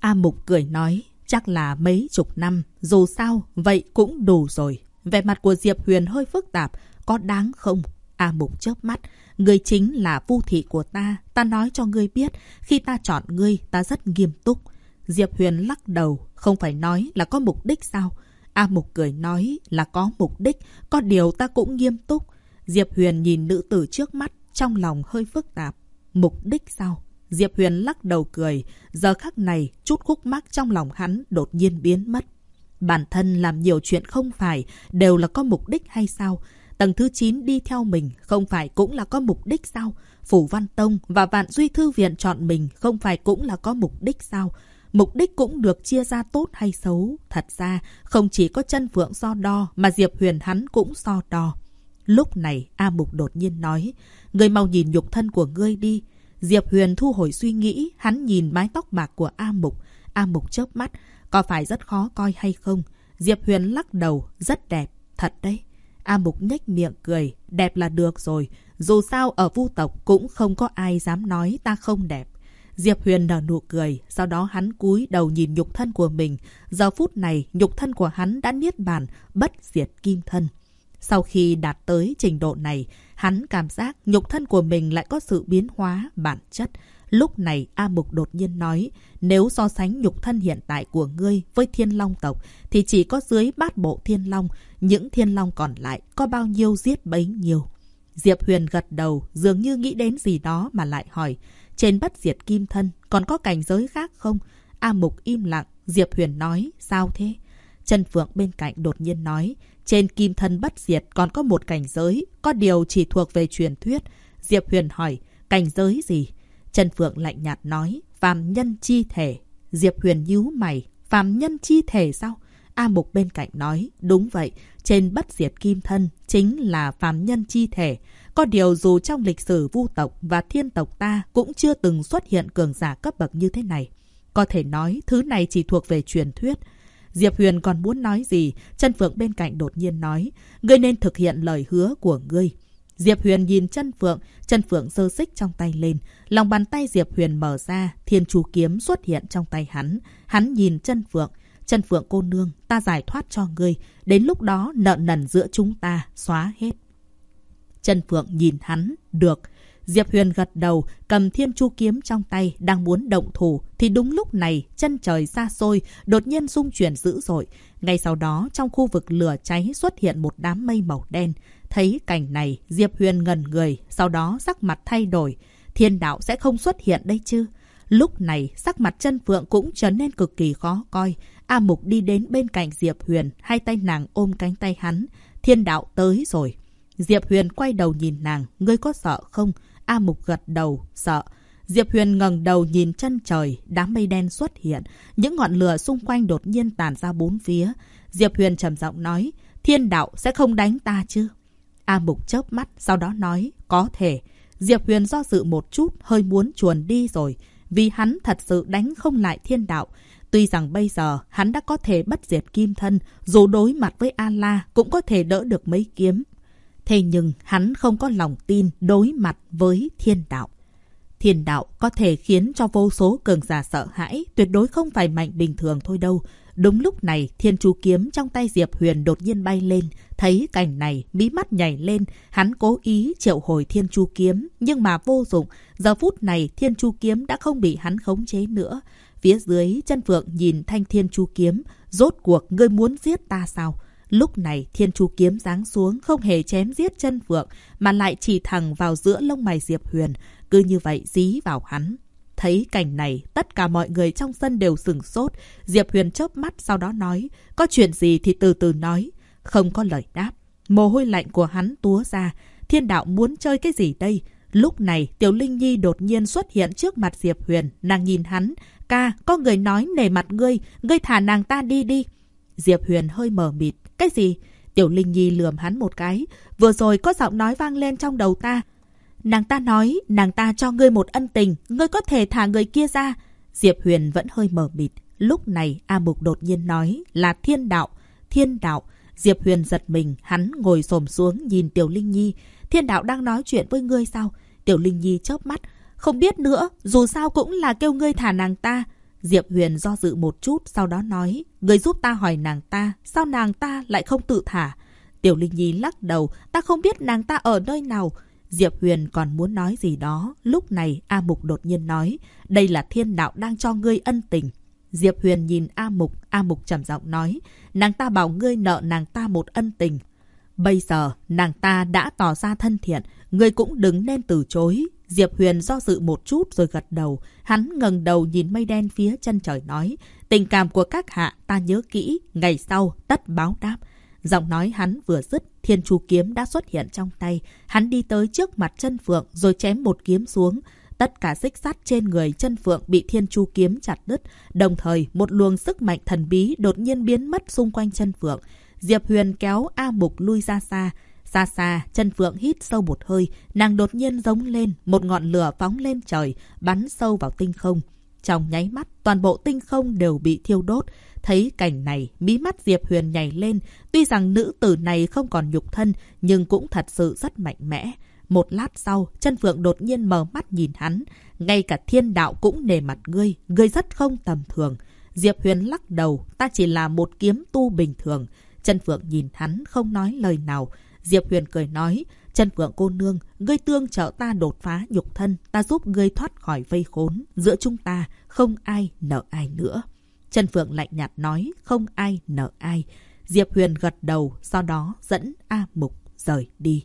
A Mục cười nói, chắc là mấy chục năm, dù sao, vậy cũng đủ rồi. Vẻ mặt của Diệp Huyền hơi phức tạp, có đáng không? A Mục chớp mắt, ngươi chính là vu thị của ta, ta nói cho ngươi biết, khi ta chọn ngươi, ta rất nghiêm túc. Diệp Huyền lắc đầu, không phải nói là có mục đích sao? A Mục cười nói là có mục đích, có điều ta cũng nghiêm túc. Diệp Huyền nhìn nữ tử trước mắt, trong lòng hơi phức tạp. Mục đích sao? Diệp Huyền lắc đầu cười. Giờ khắc này, chút khúc mắc trong lòng hắn đột nhiên biến mất. Bản thân làm nhiều chuyện không phải, đều là có mục đích hay sao? Tầng thứ 9 đi theo mình, không phải cũng là có mục đích sao? Phủ Văn Tông và Vạn Duy Thư Viện chọn mình, không phải cũng là có mục đích sao? Mục đích cũng được chia ra tốt hay xấu. Thật ra, không chỉ có chân phượng so đo, mà Diệp Huyền hắn cũng so đo. Lúc này, A Mục đột nhiên nói, Người mau nhìn nhục thân của ngươi đi. Diệp Huyền thu hồi suy nghĩ, hắn nhìn mái tóc bạc của A Mục. A Mục chớp mắt, có phải rất khó coi hay không? Diệp Huyền lắc đầu, rất đẹp, thật đấy. A Mục nhếch miệng cười, đẹp là được rồi. Dù sao ở vu tộc cũng không có ai dám nói ta không đẹp. Diệp Huyền nở nụ cười, sau đó hắn cúi đầu nhìn nhục thân của mình. Giờ phút này, nhục thân của hắn đã niết bàn, bất diệt kim thân. Sau khi đạt tới trình độ này, hắn cảm giác nhục thân của mình lại có sự biến hóa bản chất. Lúc này A Mục đột nhiên nói, nếu so sánh nhục thân hiện tại của ngươi với thiên long tộc, thì chỉ có dưới bát bộ thiên long, những thiên long còn lại có bao nhiêu giết bấy nhiêu. Diệp Huyền gật đầu, dường như nghĩ đến gì đó mà lại hỏi, trên bất diệt kim thân còn có cảnh giới khác không? A Mục im lặng, Diệp Huyền nói, sao thế? Trần Phượng bên cạnh đột nhiên nói, trên kim thân bất diệt còn có một cảnh giới, có điều chỉ thuộc về truyền thuyết. Diệp Huyền hỏi, cảnh giới gì? Trần Phượng lạnh nhạt nói, phàm nhân chi thể. Diệp Huyền nhíu mày, phàm nhân chi thể sao? A Mục bên cạnh nói, đúng vậy, trên bất diệt kim thân chính là phàm nhân chi thể. Có điều dù trong lịch sử vu tộc và thiên tộc ta cũng chưa từng xuất hiện cường giả cấp bậc như thế này. Có thể nói thứ này chỉ thuộc về truyền thuyết. Diệp Huyền còn muốn nói gì, Trần Phượng bên cạnh đột nhiên nói, ngươi nên thực hiện lời hứa của ngươi. Diệp Huyền nhìn chân Phượng, chân Phượng giơ xích trong tay lên. Lòng bàn tay Diệp Huyền mở ra, thiên chú kiếm xuất hiện trong tay hắn. Hắn nhìn chân Phượng, chân Phượng cô nương, ta giải thoát cho ngươi. Đến lúc đó nợ nần giữa chúng ta xóa hết. Chân Phượng nhìn hắn, được. Diệp Huyền gật đầu, cầm thiên chu kiếm trong tay, đang muốn động thủ, thì đúng lúc này, chân trời xa xôi, đột nhiên rung chuyển dữ dội. Ngay sau đó, trong khu vực lửa cháy xuất hiện một đám mây màu đen. Thấy cảnh này, Diệp Huyền ngần người, sau đó sắc mặt thay đổi. Thiên đạo sẽ không xuất hiện đây chứ? Lúc này, sắc mặt chân phượng cũng trở nên cực kỳ khó coi. A Mục đi đến bên cạnh Diệp Huyền, hai tay nàng ôm cánh tay hắn. Thiên đạo tới rồi. Diệp Huyền quay đầu nhìn nàng, ngươi có sợ không? A Mục gật đầu, sợ. Diệp Huyền ngẩng đầu nhìn chân trời, đám mây đen xuất hiện. Những ngọn lửa xung quanh đột nhiên tàn ra bốn phía. Diệp Huyền trầm giọng nói, thiên đạo sẽ không đánh ta chứ? A Mục chớp mắt, sau đó nói, có thể. Diệp Huyền do dự một chút, hơi muốn chuồn đi rồi. Vì hắn thật sự đánh không lại thiên đạo. Tuy rằng bây giờ hắn đã có thể bất diệt kim thân, dù đối mặt với A-la cũng có thể đỡ được mấy kiếm. Thế nhưng hắn không có lòng tin đối mặt với thiên đạo. Thiên đạo có thể khiến cho vô số cường giả sợ hãi, tuyệt đối không phải mạnh bình thường thôi đâu. Đúng lúc này, thiên chú kiếm trong tay Diệp Huyền đột nhiên bay lên. Thấy cảnh này, mí mắt nhảy lên, hắn cố ý triệu hồi thiên chú kiếm, nhưng mà vô dụng. Giờ phút này, thiên chú kiếm đã không bị hắn khống chế nữa. Phía dưới, chân phượng nhìn thanh thiên chú kiếm, rốt cuộc ngươi muốn giết ta sao? Lúc này thiên chu kiếm giáng xuống không hề chém giết chân phượng mà lại chỉ thẳng vào giữa lông mày Diệp Huyền, cứ như vậy dí vào hắn. Thấy cảnh này, tất cả mọi người trong sân đều sừng sốt. Diệp Huyền chớp mắt sau đó nói, có chuyện gì thì từ từ nói. Không có lời đáp. Mồ hôi lạnh của hắn túa ra. Thiên đạo muốn chơi cái gì đây? Lúc này, Tiểu Linh Nhi đột nhiên xuất hiện trước mặt Diệp Huyền. Nàng nhìn hắn. Ca, có người nói nề mặt ngươi, ngươi thả nàng ta đi đi. Diệp Huyền hơi mờ mịt. Cái gì? Tiểu Linh Nhi lườm hắn một cái. Vừa rồi có giọng nói vang lên trong đầu ta. Nàng ta nói, nàng ta cho ngươi một ân tình, ngươi có thể thả người kia ra. Diệp Huyền vẫn hơi mờ mịt. Lúc này A Mục đột nhiên nói là thiên đạo. Thiên đạo. Diệp Huyền giật mình, hắn ngồi xổm xuống nhìn Tiểu Linh Nhi. Thiên đạo đang nói chuyện với ngươi sao? Tiểu Linh Nhi chớp mắt. Không biết nữa, dù sao cũng là kêu ngươi thả nàng ta. Diệp Huyền do dự một chút, sau đó nói, người giúp ta hỏi nàng ta, sao nàng ta lại không tự thả? Tiểu Linh Nhi lắc đầu, ta không biết nàng ta ở nơi nào. Diệp Huyền còn muốn nói gì đó, lúc này A Mục đột nhiên nói, đây là thiên đạo đang cho ngươi ân tình. Diệp Huyền nhìn A Mục, A Mục trầm giọng nói, nàng ta bảo ngươi nợ nàng ta một ân tình. Bây giờ, nàng ta đã tỏ ra thân thiện, ngươi cũng đừng nên từ chối. Diệp Huyền do dự một chút rồi gật đầu. Hắn ngẩng đầu nhìn mây đen phía chân trời nói, tình cảm của các hạ ta nhớ kỹ, ngày sau tất báo đáp. Giọng nói hắn vừa dứt, thiên chu kiếm đã xuất hiện trong tay. Hắn đi tới trước mặt chân phượng rồi chém một kiếm xuống. Tất cả xích sắt trên người chân phượng bị thiên chu kiếm chặt đứt. Đồng thời, một luồng sức mạnh thần bí đột nhiên biến mất xung quanh chân phượng. Diệp Huyền kéo A Mục lui ra xa. Xa xa, chân phượng hít sâu một hơi, nàng đột nhiên giống lên, một ngọn lửa phóng lên trời, bắn sâu vào tinh không. Trong nháy mắt, toàn bộ tinh không đều bị thiêu đốt. Thấy cảnh này, mí mắt Diệp Huyền nhảy lên. Tuy rằng nữ tử này không còn nhục thân, nhưng cũng thật sự rất mạnh mẽ. Một lát sau, chân phượng đột nhiên mở mắt nhìn hắn. Ngay cả thiên đạo cũng nề mặt ngươi, ngươi rất không tầm thường. Diệp Huyền lắc đầu, ta chỉ là một kiếm tu bình thường. Chân phượng nhìn hắn không nói lời nào. Diệp Huyền cười nói, chân phượng cô nương, ngươi tương trợ ta đột phá nhục thân, ta giúp ngươi thoát khỏi vây khốn. Giữa chúng ta, không ai nợ ai nữa. Trần Phượng lạnh nhạt nói, không ai nợ ai. Diệp Huyền gật đầu, sau đó dẫn A Mục rời đi.